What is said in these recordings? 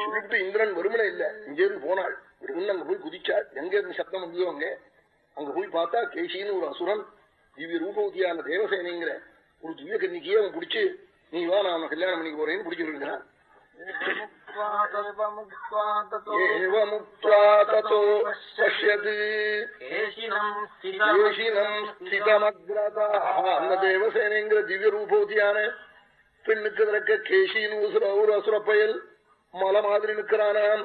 சொல்லிட்டு இந்திரன் வெறுமனை இல்ல. இங்கிருந்து போனாள். வெறுமனே அங்க போய் குதிச்சாள். எங்க இருந்து சப்தம் வந்ததோ அங்க. அங்க போய் பார்த்தா கேசின்னு ஒரு அசுரன் திவ்ய ரூபவதியான தேவசேனைங்கிற ஒரு திவ்ய கன்னிக்கையே அவன் பிடிச்சு நீ வா நான் கல்யாணம் பண்ணிக்க போறேன்னு பிடிச்சிட்டு இருக்கிறான். அந்த தேவசேனைங்கிற திவ்ய ரூபவதியான பெண்ணுக்கு திறக்க கேசின்னு ஒரு அசுர பயல் மலை மாதிரி நிற்கிறானாம்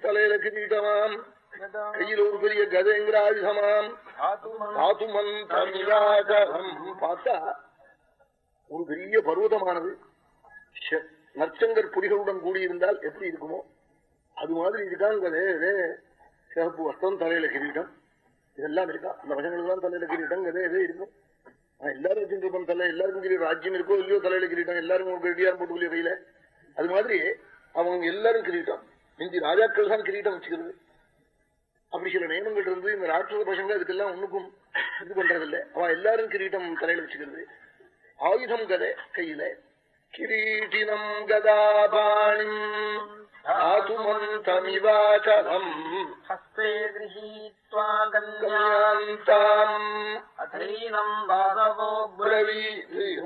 தலையில கிரீட்டமாம் கையில் ஒரு பெரிய கதைங்கிற ஆயுதமாம் பார்த்தா ஒரு பெரிய பருவதமானது. நற்சங்கர் புலிகளுடன் கூடியிருந்தால் எப்படி இருக்குமோ? அது மாதிரி இருக்காங்க சிகப்பு வஸ்திரம் தலையில கிரீட்டம் இதெல்லாம் இருக்கா அந்த வசங்களுக்கு தான் தலையில கிரீட்டம் கதை எதே இருக்கும் எல்லாரும் வச்சுருப்போம் தலை எல்லாருக்கும் கிரீடம் ராஜ்யம் இருக்கோ இல்லையோ தலையில கிரீட்டம் எல்லாரும் ஒரு கிரீடியார் போட்டுக்கலையோ கையில அது மாதிரி அவங்க எல்லாரும் கிரீட்டம் இந்தி ராஜாக்கள் தான் கிரீட்டம் வச்சுக்கிறது அப்படி சில நியமங்கள் இருந்து இந்த ராட்சத பசங்க அதுக்கெல்லாம் ஒண்ணுக்கும் இது பண்றதில்லை அவ எல்லாரும் கிரீட்டம் தலையில வச்சுக்கிறது ஆயுதம் கதை கையில கிரீட்டினம் கதாபாணி ஆதுமந்தமிவாச்சலம் हस्ते गृहीत्वा கல்யாந்தாம் अथैनम् वासवो பிரவி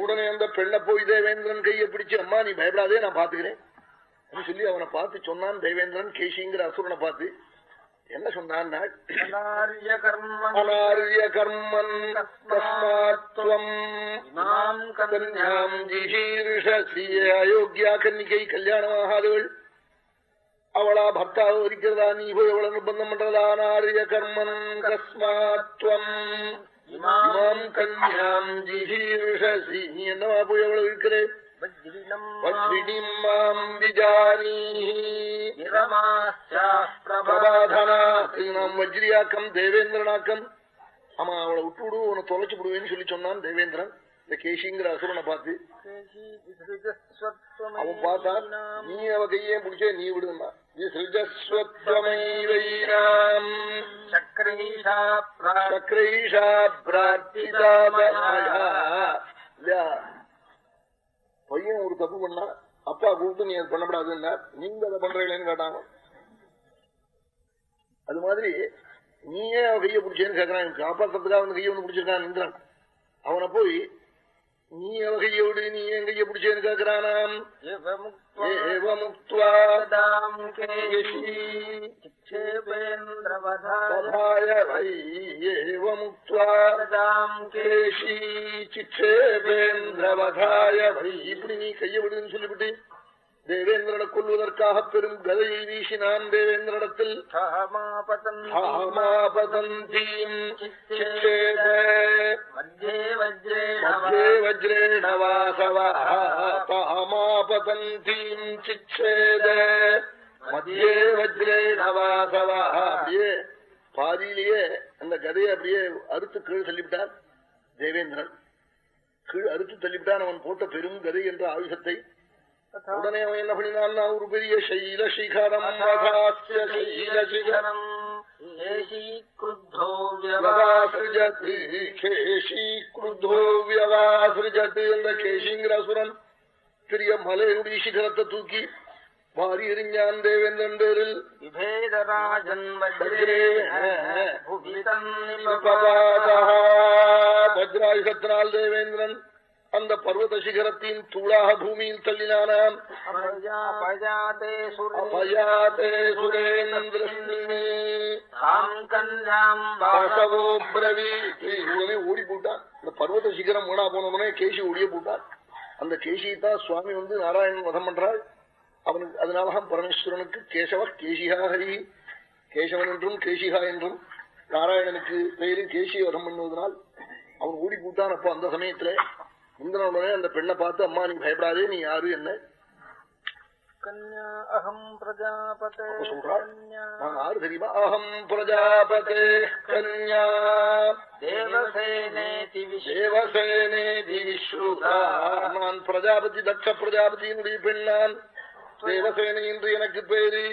உடனே அந்த பெண்ணை போய் தேவேந்திரன் கையை பிடிச்சு அம்மா நீ பயப்படாதே நான் பாத்துக்கிறேன் அப்படின்னு சொல்லி அவனை பார்த்து சொன்னான் தேவேந்திரன் கேசிங்கிற அசுரனை பார்த்து என்ன சொன்னான் ब्रवीणार्य कर्मणि அனாரிய கர்மன் தஸ்மாத்வம் इमाम् கன்யாம் कन्याम् ஜிஹீர்ஷசி அயோக்கியா கன்னிகை கல்யாணமாகாதவள் അവളാ ഭർത്താവ് മരിച്ചതാ നീ പോയി അവളെ നിർബന്ധം പണ്ടതാനാര്യ കർമ്മൻ കസ്മാത്വം ഇമാം കന്യാം ജിഹീർഷസി നീ എന്നവാ പോയി അവളെ വിൽക്കരേ வஜ்ரியாக்கம் தேவேந்திரனாக்கம் ஆமா அவளை விட்டுவிடு உன தொலைச்சு விடுவேன்னு சொல்லி சொன்னான் தேவேந்திரன் இந்த கேசிங்கிற அசுரனை பார்த்து அவன் பார்த்தா நீ அவ கையே பிடிச்ச நீ விடுமா பையன் ஒரு தப்பு பண்ணா அப்பா கூப்பிட்டு நீ அது பண்ணப்படாதுன்னா நீங்க அதை பண்றீங்களேன்னு கேட்டாங்க அது மாதிரி நீயே கையை பிடிச்சேன்னு கேட்கறான் காப்பாற்றுறதுக்காக அவன் கையை ஒன்று பிடிச்சிருக்கான் அவனை போய் நீ அவ கையோடு நீ என் கைய பிடிச்சேன்னு கேக்குறானாம் இப்படி நீ கைய விடுதுன்னு சொல்லிவிட்டு தேவேந்திரனை கொல்வதற்காக பெரும் கதையை வீசினான் தேவேந்திரத்தில் வஜ்ரேணவாசவாபதந்தீம் சிக்ஷேத மத்தியே வஜ்ரேணவாசவா. அப்படியே பாதியிலேயே அந்த கதையை அப்படியே அறுத்து கீழ் தள்ளிவிட்டான் தேவேந்திரன். கீழ் அறுத்து தள்ளிவிட்டான். அவன் போட்ட பெரும் கதை என்ற ஆயுஷத்தை உடனே அவன் என்ன பண்ணினான்னா ஒரு பெரிய சைல சிகரம் சைல சிகரம் கேசிங்கிறசுரன் பெரிய மலையுடைய சிகரத்தை தூக்கி மாறி எறிஞ்சான் தேவேந்திரன் பேரில் வஜ்ராயுகத்தினால் தேவேந்திரன் அந்த பர்வத சிகரத்தின் தூளாக பூமியில் தள்ளினானான் ஓடி போட்டான். இந்த பர்வத சிகரம் வீணா போன உடனே கேசி ஓடிய போட்டார் அந்த கேசியை சுவாமி வந்து நாராயணன் வதம் பண்றாள் அவனுக்கு அதனாலதான் பரமேஸ்வரனுக்கு கேசவ கேசிகா ஹரி. கேசவன் என்றும் கேசிகா என்றும் நாராயணனுக்கு பெயரு கேசிய வதம் பண்ணுவதனால் அவன் ஓடி போட்டான் அப்போ அந்த சமயத்துல. முந்தின உடனே அந்த பெண்ணை பார்த்து அம்மா நீ பயப்படாதே நீ யாரு என்ன? யாரு தெரியுமா? அஹம் பிரஜாபதே கன்யா. நான் பிரஜாபதி தட்ச பிரஜாபதியினுடைய பெண் நான். தேவசேனை என்று எனக்கு பேரு.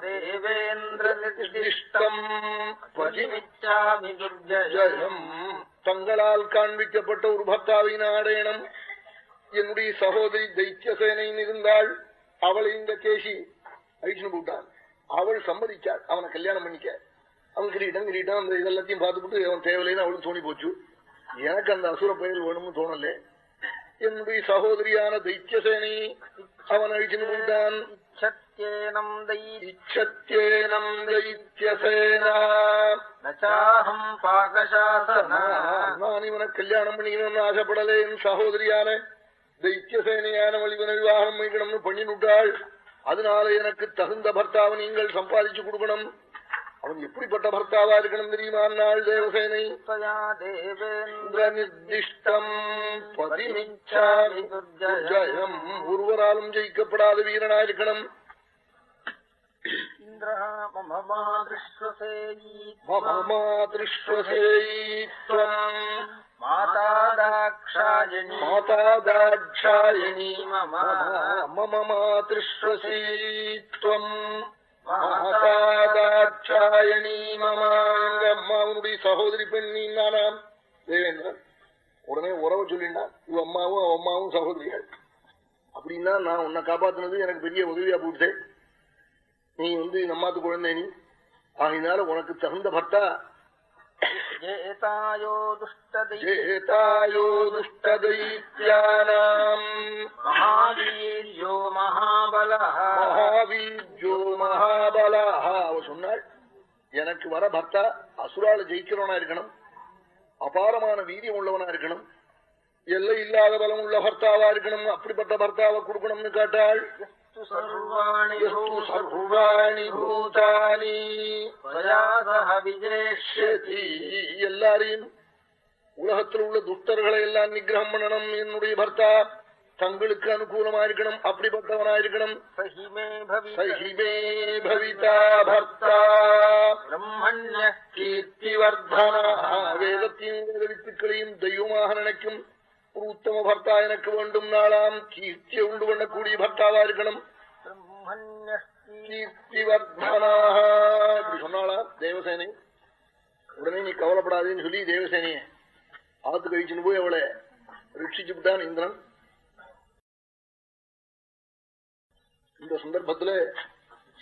தேவேந்திரம் தங்களால் காண்பிக்கப்பட்ட ஒரு பர்த்தாவை நாடேனம் என்னுடைய சகோதரி தைத்தியசேனையின் இருந்தாள். அவளை இந்த கேசி அழிச்சுன்னு போட்டான். அவள் சம்மதிச்சாள். அவனை கல்யாணம் பண்ணிக்க. அவன் கிரீட்டம் கிரீட்டம் அந்த இதெல்லாத்தையும் பார்த்துக்கிட்டு அவன் தேவையில்லைன்னு அவளுக்கு தோணி போச்சு. எனக்கு அந்த அசுர பெயர் வேணும்னு தோணல. என்னுடைய சகோதரியான தைத்தியசேனை அவன் அழிச்சுன்னு போயிட்டான். தைச்சேனம் தைத்தியசேனா நச்சாஹம் பாகசாசனா நான் இவனை கல்யாணம் பண்ணிக்கணும்னு ஆசைப்படலே என் சகோதரியால. தைத்தியசேனையான இவனை விவாகம் பண்ணிக்கணும்னு பண்ணினுட்டாள் அதனால எனக்கு தகுந்த பர்த்தாவை நீங்கள் சம்பாதிச்சு கொடுக்கணும். அவன் எப்படிப்பட்ட பர்த்தாவா இருக்கணும் தெரியுமா? நாள் தேவசேனை. தேவேந்திரநிர்திஷ்டம் பதிமிச்சாம் ஒருவராலும் ஜெயிக்கப்படாத வீரனா இருக்கணும் மாதாதாட்சாயணி மம மாதேத்வம் மாதாதாட்சாயணி மம எங்க சகோதரி பெண் நீ தேவேந்திரன் உடனே உறவு சொல்லினான் இவ அம்மாவும் அவ அம்மாவும் சகோதரிகள். அப்படின்னா நான் உன்னை காப்பாத்தினது எனக்கு பெரிய உதவியா போட்டு நீ வந்து நம்மாத்து குழந்தை நீ. ஆகினால உனக்கு தகுந்த பட்டா एतायो दुष्टदै ஜேதாயோ துஷ்டதைத்யானாம் महावीर्यो महाबलः மகாவீர்யோ மகாபலாக அவ சொன்னாள் எனக்கு வர பர்த்தா அசுரால ஜெயிக்கிறவனா இருக்கணும் அபாரமான வீரியம் உள்ளவனா இருக்கணும் எல்லை இல்லாத பலம் உள்ள பர்த்தாவா இருக்கணும் அப்படிப்பட்ட பர்த்தாவை கொடுக்கணும்னு கேட்டாள் സർവാണി ഭൂതാനി എല്ലാരെയും உலகத்திலுள்ள துஷ்டர்களை எல்லாம் நிகிரகம் பண்ணணும் என்னுடைய பர்த்தா தங்களுக்கு அனுகூலமா இருக்கணும் அப்படிப்பட்டவனா இருக்கணும் சஹிமே பவிதா பர்த்தா பிரம்மண்ய கீர்த்தி வர்தனா வேதத்தையும் வேத வித்துக்களையும் தெய்வமாக நினைக்கும் ஒரு உத்தம பர்த்தா எனக்கு வேண்டும் நாளாம். கீர்த்தியை உண்டு பண்ணக்கூடிய பர்த்தாவா இருக்கணும். கீர்த்திவர்தனாக சொன்னாளா தேவசேனை? உடனே நீ கவலைப்படாதேன்னு சொல்லி தேவசேனைய ஆத்து கழிச்சுன்னு போய் அவளை ரட்சிச்சு விட்டான் இந்திரன். இந்த சந்தர்ப்பத்துல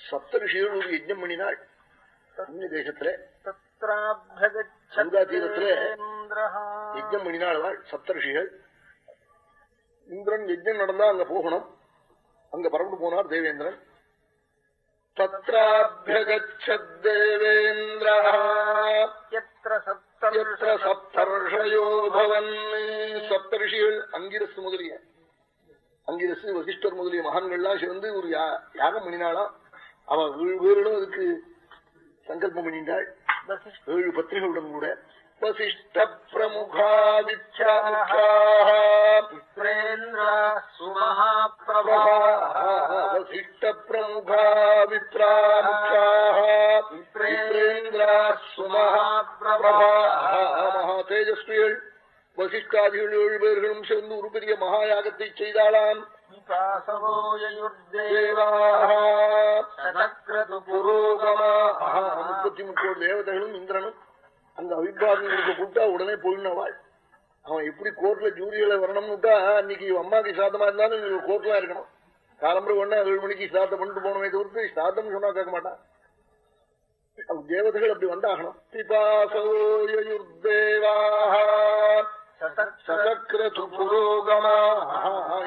சப்த ரிஷிகள் ஒரு யஜ்னம் பண்ணினாள் தேசத்துல தீரத்துல யஜ்னம் பண்ணினாள் சப்த ரிஷிகள் இந்திரன் யஜ்யம் நடந்தா அங்க போகணும். அங்க பறந்து போனார் தேவேந்திரன். சப்தரிஷிகள் அங்கிரசு முதலிய. அங்கிரசு வசிஷ்டர் முதலிய மகான்கள்லாம் சேர்ந்து ஒரு யாகம் பண்ணினாளா அவ ஏழு பேரிடம் அதுக்கு சங்கல்பம் பண்ணிட்டாள். ஏழு பத்திரிகைகளுடன் கூட. வசிஷ்ட பிரமுகா विप्रेन्द्रा सुमहाप्रभा வசிஷ்ட பிரமுகா விப்ராமுக்காக விப்ரேந்திரா சுமஹாபிரபா மகா தேஜஸ்விகள் வசிஷ்டாதிகள் ஏழு பேர்களும் சேர்ந்து ஒரு பெரிய மகாயாகத்தை செய்தாளாம் निपासवो ययुर्देवा தேவாக शतक्रतु புரோகமாக முப்பத்தி முக்கோடி தேவதைகளும் இந்திரனும் அந்த அபிபாதனுக்கு கூப்பிட்டா உடனே போயினவாள் அவன் எப்படி கோர்ட்ல ஜூரியில வரணும்னுட்டா அன்னைக்கு அம்மாக்கு சாத்தமா இருந்தாலும் இவங்க கோர்ட்லாம் இருக்கணும். காலம்பரம் ஒண்ணு ஏழு மணிக்கு ஸ்தாத்தம் பண்ணிட்டு போனவே தவிர்த்து ஸ்தாத்தம் சொன்னா கேட்க மாட்டான். தேவதைகள் அப்படி வந்தாகணும்.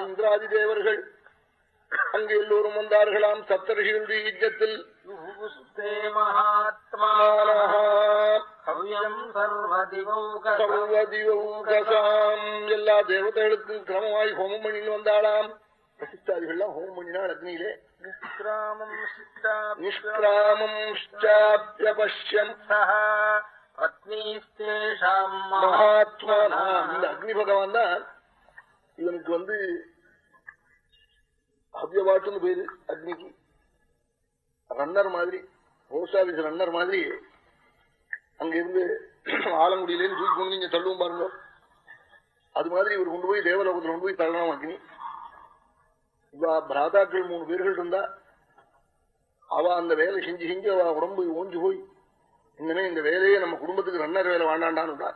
இந்திராதி தேவர்கள் அங்கு எல்லோரும் வந்தார்களாம். சப்தரிஷிகளுடைய யஜ்ஜத்தில் மகாத்மா எல்லா தேவதைகளுக்கும் கிரமமாய் ஹோமம் பண்ணின்னு வந்தாளாம். பிரசித்தாதிகள்லாம் ஹோமம் பண்ணினால் அக்னியிலே நிஷ்கிராமம் நிஷ்கிராமம் மகாத்மா இந்த அக்னி பகவான் தான் இவனுக்கு வந்து ஹவ்யவாட்டுன்னு பேரு அக்னிக்கு. ரன்னர் மாதிரி போஸ்ட் ரன்னர் மாதிரி அங்க இருந்து ஆலங்குடியிலேருந்து தூக்கி கொண்டு நீங்க தள்ளுவோம் பாருங்க. அது மாதிரி இவர் கொண்டு போய் தேவலோகத்தில் கொண்டு போய் தள்ளலாம் அக்னி. இவா பிராதாக்கள் மூணு பேர்கள் இருந்தா அவ அந்த வேலை செஞ்சு செஞ்சு அவ உடம்பு ஓஞ்சு போய் இனிமே இந்த வேலையே நம்ம குடும்பத்துக்கு ரன்னர் வேலை வாண்டாண்டான்னு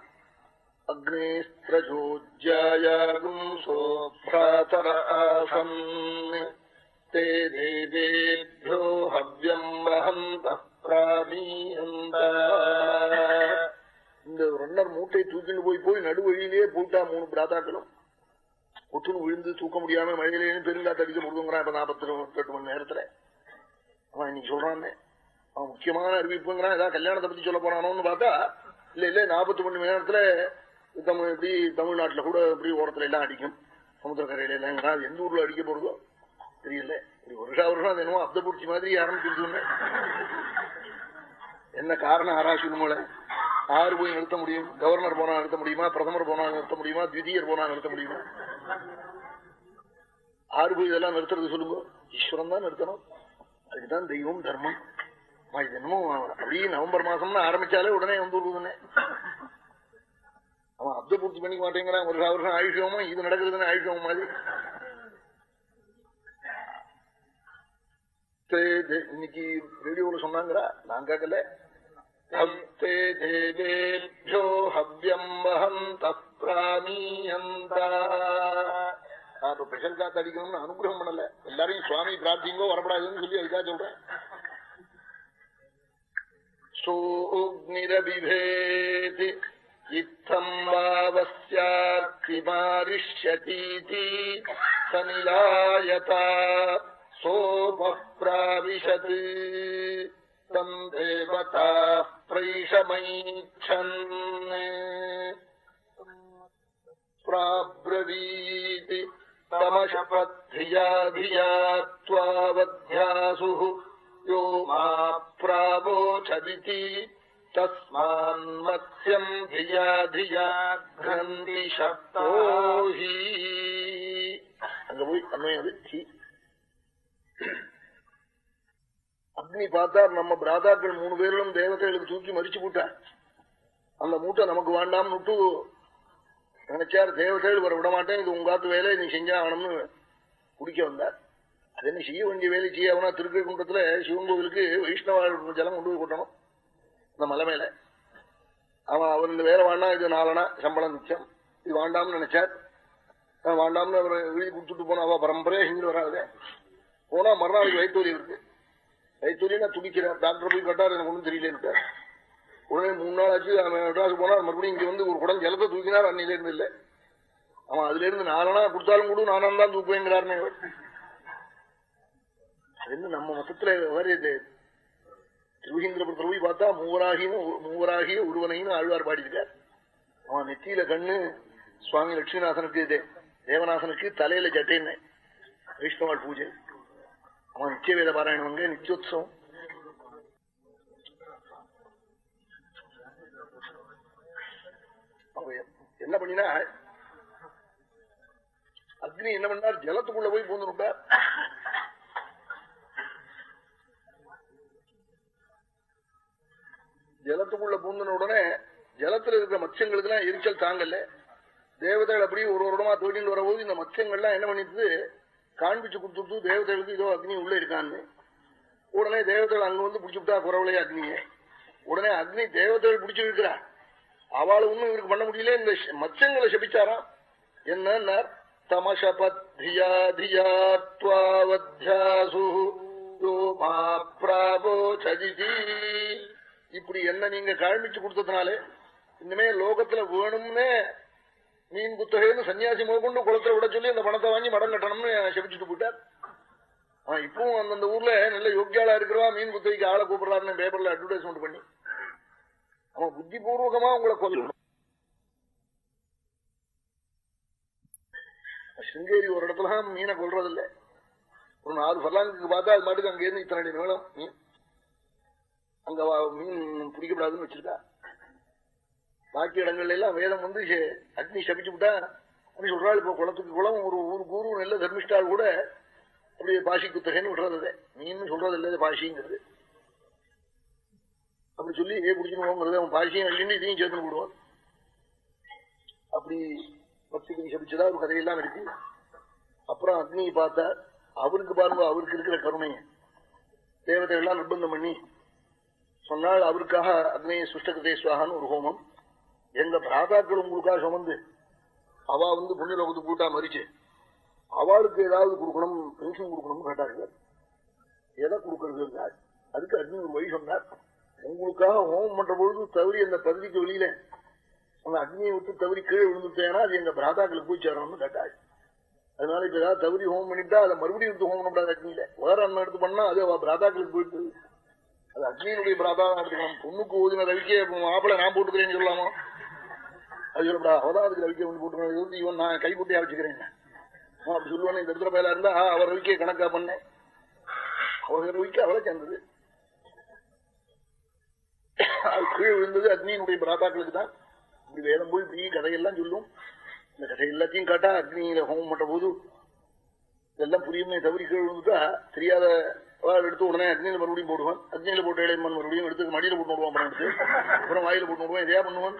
அக்னேஸ்திரஜோஜாயாகும் சோப்ராதர ஆசன் தே ஹவ்யம் வஹந்த இந்த ரன்னர் மூட்டை தூக்கிட்டு போய் போய் நடுவழியிலேயே போட்டா மூணு பிராதாக்களும். ஒட்டுன்னு விழுந்து தூக்க முடியாம மழையிலேயே பெருங்காத்து அடிக்க முடியுங்கிறான் இப்ப நாற்பத்தி எட்டு மணி நேரத்துல. அவன் இன்னைக்கு சொல்றான் அவன் முக்கியமான அறிவிப்புங்கிறான். ஏதாவது கல்யாணத்தை பத்தி சொல்ல போறானோன்னு பார்த்தா இல்ல இல்ல நாற்பத்தி மணி நேரத்துல தமிழ் இப்படி தமிழ்நாட்டுல கூட இப்படி ஓரத்துல எல்லாம் அடிக்கும். சமுத்திரக்கரையில எல்லாம் எந்த ஊர்ல அடிக்க போறதோ தெரியல. இப்படி வருஷா வருஷம் அது என்னமோ அப்தபூர்த்தி மாதிரி ஆரம்பிச்சிருச்சுன்னு. என்ன காரணம் ஆராய்ச்சி ஆறு போய் நிறுத்த முடியும். கவர்னர் போனா நிறுத்த முடியுமா? பிரதமர் போனா நிறுத்த முடியுமா? திவிதியர் போனா நிறுத்த முடியுமா? ஆறு போய் இதெல்லாம் நிறுத்துறது சொல்லுங்க. ஈஸ்வரன் தான் நிறுத்தணும். அதுக்குதான் தெய்வம் தர்மம். இது என்னமோ அப்படியே நவம்பர் மாசம்னு ஆரம்பிச்சாலே உடனே வந்து விடுவதுனே அவன் அப்த பூர்த்தி பண்ணிக்க மாட்டேங்கிறான். ஒரு வருஷம் ஆயுஷமா இது நடக்குதுன்னு ஆயுஷம் மாதிரி. இன்னைக்கு ரேடியோல சொன்னாங்கிறா நான் கேட்கல. ஹஸ்தே தேவேभ्यो ஹவ்யம் வஹந்த பிராமீயந்தா அப்ப ஸ்பெஷல் காத்து அடிக்கணும்னு அனுகிரகம் பண்ணல. எல்லாரையும் சுவாமி பிரார்த்திங்கோ வரப்படாதுன்னு சொல்லி அதுக்காக சொல்றேன். சோக்னிரபிபேதி இத்தம் வாவஸ்யார்த்திமாரிஷ்யதீதி சனிலாயதா சோபிராவிஷத் தம் தேவதா பிரைஷமைச்சன் प्राब्रवीति तमशपद्धिया धिया त्वावध्यासुः यो मा प्रावोचदिति तस्मान्मत्स्यम् धिया धिया घ्रन्ति शक्तो हि அங்க போய் அண்மையம் அது தி அக்னி பார்த்தார் நம்ம பிராதாக்கள் மூணு பேரிலும் தேவதைகளுக்கு தூக்கி மறிச்சு போட்டார். அந்த மூட்டை நமக்கு வேண்டாம்னு விட்டு நினைச்சார் தேவதைகள் வர விட மாட்டேன் இது உங்காத்து வேலை நீ செஞ்சா ஆகணும்னு குடிக்க வந்தார். அது என்ன செய்ய வேண்டிய வேலை செய்ய அவனா திருக்ககுண்டத்துல சிவன் கோவிலுக்கு வைஷ்ணவ ஜலம் கொண்டு போய் கொட்டணும் இந்த மலை மேல. அவன் அவர் இந்த வேலை வேண்டாம் இது நாலனா சம்பளம் நிச்சயம் இது வேண்டாம்னு நினைச்சார். வேண்டாம்னு அவர் எழுதி கொடுத்துட்டு போனா அவ பரம்பரையா செஞ்சு வராது. போனா மறுநாளைக்கு வயிற்றுவலி இருக்கு. வயிற்றுவலின்னா துடிக்கிறேன் டாக்டர் போய் கட்டார் எனக்கு ஒன்றும் தெரியலன்ட்டார் உடனே மூணு நாள் ஆச்சு அவன் மெட்ராஸ் போனார் மறுபடியும் இங்க வந்து ஒரு குடம் ஜலத்தை தூக்கினார் அன்னில இருந்து இல்லை. அவன் அதுல இருந்து நாலனா கொடுத்தாலும் கூட நானும் தான் தூக்குவேங்கிறாருன்னு. அது வந்து நம்ம மொத்தத்துல வருது திருவீந்திரபுரத்தில் போய் பார்த்தா மூவராகின்னு மூவராகிய ஒருவனையும் ஆழ்வார் பாடியிருக்கார். அவன் நெத்தியில கண்ணு சுவாமி லட்சுமிநாதனுக்கு தேவநாதனுக்கு தலையில ஜட்டேன்னு வைஷ்ணவாள் பூஜை. அவன் நித்திய வேத பாராயணம் அங்க நித்தியோத்சவம். என்ன பண்ணினா அக்னி என்ன பண்ணார்? ஜலத்துக்குள்ள போய் பூந்துட்டார் ஜலத்துக்குள்ள பூந்தின உடனே ஜலத்துல இருக்கிற மத்யங்களுக்கு எல்லாம் எரிச்சல் தாங்கல. தேவதைகள் அப்படியே ஒரு வருடமா தொழில் வரபோது இந்த மத்யங்கள்லாம் என்ன பண்ணிட்டு காண்பிச்சு கொடுத்துட்டு தேவதைகளுக்கு இதோ அக்னி உள்ள இருக்கான்னு. உடனே தேவதைகள் அங்க வந்து பிடிச்சுட்டா குறவளைய அக்னிய. உடனே அக்னி தேவதைகள் பிடிச்சு இருக்கிறார் அவளை ஒண்ணும் இவருக்கு பண்ண முடியல. இந்த மத்யங்களை செபிச்சாராம். என்ன இப்படி என்ன நீங்க காழ்மிச்சு கொடுத்ததுனாலே இனிமே லோகத்துல வேணும்னே மீன் குத்தகைன்னு சன்னியாசி முதற்கொண்டு குளத்துல விட சொல்லி அந்த பணத்தை வாங்கி மடம் கட்டணும்னு செபிச்சுட்டு போயிட்டார். இப்பவும் அந்தந்த ஊர்ல நல்ல யோகியாலா இருக்கிறவா மீன் குத்தகைக்கு ஆளை கூப்பிடலாருன்னு பேப்பர்ல அட்வர்டைஸ்மெண்ட் பண்ணி. அவன் புத்தி பூர்வகமா உங்களை கொல்லணும் சிங்கேரி ஒரு இடத்துல மீனை கொள்றதில்ல ஒரு நாலு பல்லாங்குக்கு பார்த்தா அது மாட்டுக்கு அங்க இருந்து இத்தனை அடி நீளம் மீன். அங்க மீன் பிடிக்கப்படாதுன்னு வச்சிருக்கா. பாக்கி இடங்கள்ல எல்லாம் வேதம் வந்து அக்னி சபிச்சு விட்டா அப்படி சொல்றாள் இப்போ குளத்துக்கு குளம் ஒரு ஒரு குரு நல்ல தர்மிஷ்டால் கூட அப்படியே பாஷி குத்தகைன்னு விடுறது நீன்னு சொல்றது இல்லை பாஷிங்கிறது அப்படி சொல்லி ஏ குடிக்கணுங்கிறது அவன் பாஷியும் அள்ளின்னு இதையும் சேர்த்து விடுவான் அப்படி பக்திக்கு சபிச்சதா ஒரு கதையெல்லாம் இருக்கு. அப்புறம் அக்னியை பார்த்தா அவருக்கு பாருங்க அவருக்கு இருக்கிற கருணையை. தேவதைகள்லாம் நிர்பந்தம் பண்ணி சொன்னால் அவருக்காக அக்னேய சுஷ்டகிருதேஸ்வாகான்னு ஒரு ஹோமம். எங்க பிராதாக்கள் உங்களுக்காக சுமந்து அவ வந்து புண்ணியலோகத்துக்கு கூட்டா மறிச்சு. அவளுக்கு ஏதாவது கொடுக்கணும் பென்ஷன் கொடுக்கணும்னு கேட்டார்கள் எதை கொடுக்கறது அதுக்கு அக்னி ஒரு வழி சொன்னார். உங்களுக்காக ஹோமம் பண்ற பொழுது தவறி அந்த பகுதிக்கு வெளியில அந்த அக்னியை விட்டு தவறி கீழே விழுந்துட்டேன்னா அது எங்க பிராதாக்களுக்கு போய் சேரணும்னு கேட்டாள் அதனால இப்ப ஏதாவது தவறி ஹோமம் பண்ணிட்டா அதை மறுபடியும் எடுத்து ஹோமம் பண்ணாது அக்னியில வேற அண்ணன் எடுத்து பண்ணா அது அவ பிராதாக்களுக்கு போயிட்டு அது அக்னியினுடைய பிராதா எடுத்துக்கலாம் பொண்ணுக்கு ஓதின ரவிக்கே மாப்பிள்ள நான் போட்டுக்கிறேன்னு சொல்லலாமா? அது சொல்லப்படா அவதான் ரவிக்கை வந்து இவன் நான் கைக்குட்டியா வச்சுக்கிறேன் அப்படி சொல்லுவானே இந்த இடத்துல பயிலா இருந்தா அவர் ரவிக்கையை கணக்கா பண்ணேன். அவர் ரவிக்கு அவளை சேர்ந்தது. அது கீழே விழுந்தது அக்னியினுடைய பிராதாக்களுக்கு தான். இப்படி வேதம் போய் இப்படி கதையெல்லாம் சொல்லும். இந்த கதை எல்லாத்தையும் காட்டா அக்னியில ஹோமம் பண்ற போது இதெல்லாம் புரியுமே தவறி கீழ் விழுந்துட்டா தெரியாத எடுத்து உடனே அக்னியில மறுபடியும் போடுவான். அக்னியில போட்டு இளையமன் மறுபடியும் எடுத்து மடியில போட்டு விடுவான் அப்புறம் எடுத்து அப்புறம் வாயில போட்டு விடுவான் இதையா பண்ணுவான்?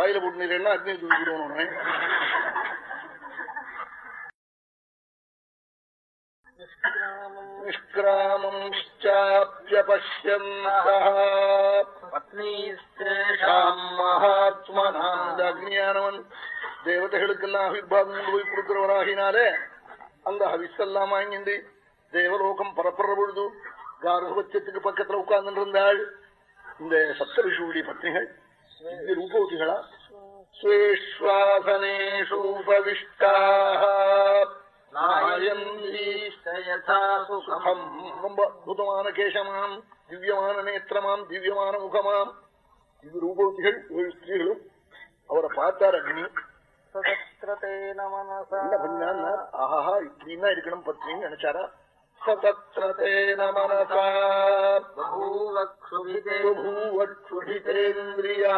வாயில போட்டு நீரேன்னா அக்னியில் தூக்கி விடுவான் உடனே. நிஷ்கிராமம் மகாத்மனாந்தக்னியானவன் தேவதைகளுக்கெல்லாம் அபிர்வாதம் கொண்டு போய் கொடுக்கிறவராகினாலே அந்த ஹவிஸெல்லாம் வாங்கிண்டு தேவலோகம் பரப்புற பொழுது கார்கவச்சத்துக்கு பக்கத்துல உட்கார்ந்து இருந்தாள். இந்த சப்தரிஷுடைய பத்னிகள் திவ்ய ரூபவதிகளா ஸ்வேஸ்வாசனேஷு உபவிஷ்டாः சுகம் ரொம்ப அற்புதமான கேசமாம் திவ்யமான நேத்திரமாம் திவ்யமான முகமாம் இது ரூபவதிகள் ஏழு ஸ்திரீகளும் அவரை பார்த்தார் அக்னி என்ன பண்ணா ஆஹா இப்படின்னா இருக்கணும் பத்னின்னு நினைச்சாரா சதத்ரதேன மனசா பபூவக்ஷுபிதேந்திரியா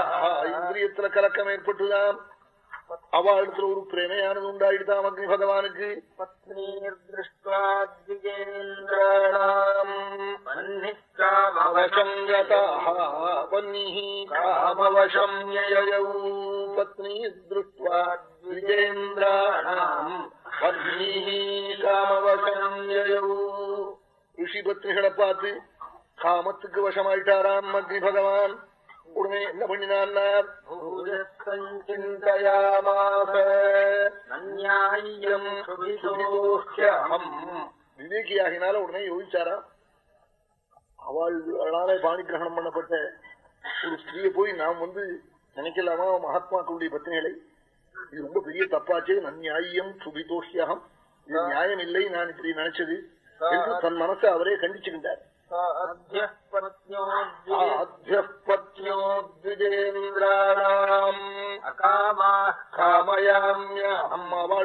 இந்திரியத்துல கலக்கம் ஏற்பட்டுதான் அவளிடத்துல ஒரு பிரேமையானது உண்டாயிடுதாம் அக்னி பகவானுக்கு? பத்னி திருஷ்டுவா விஜேந்திராணாம் பத்னி காமவசம் ரிஷி பத்னிகளை பார்த்து காமத்துக்கு வசமாயிட்டாராம் அக்னி பகவான் உடனே என்ன பண்ணினான் விவேகியாகினால உடனே யோசிச்சாரா அவளால பாணி கிரகணம் பண்ணப்பட்ட ஒரு ஸ்திரீயை போய் நாம் வந்து நினைக்கலாமா மகாத்மாக்களுடைய பத்னிகளை இது ரொம்ப பெரிய தப்பாச்சே. நன்யாயம் சுபிதோஷியம் இது நியாயம் இல்லை நான் இப்படி நினைச்சது என்று தன் மனசை அவரே கண்டிச்சுக்கிட்டார். அவள்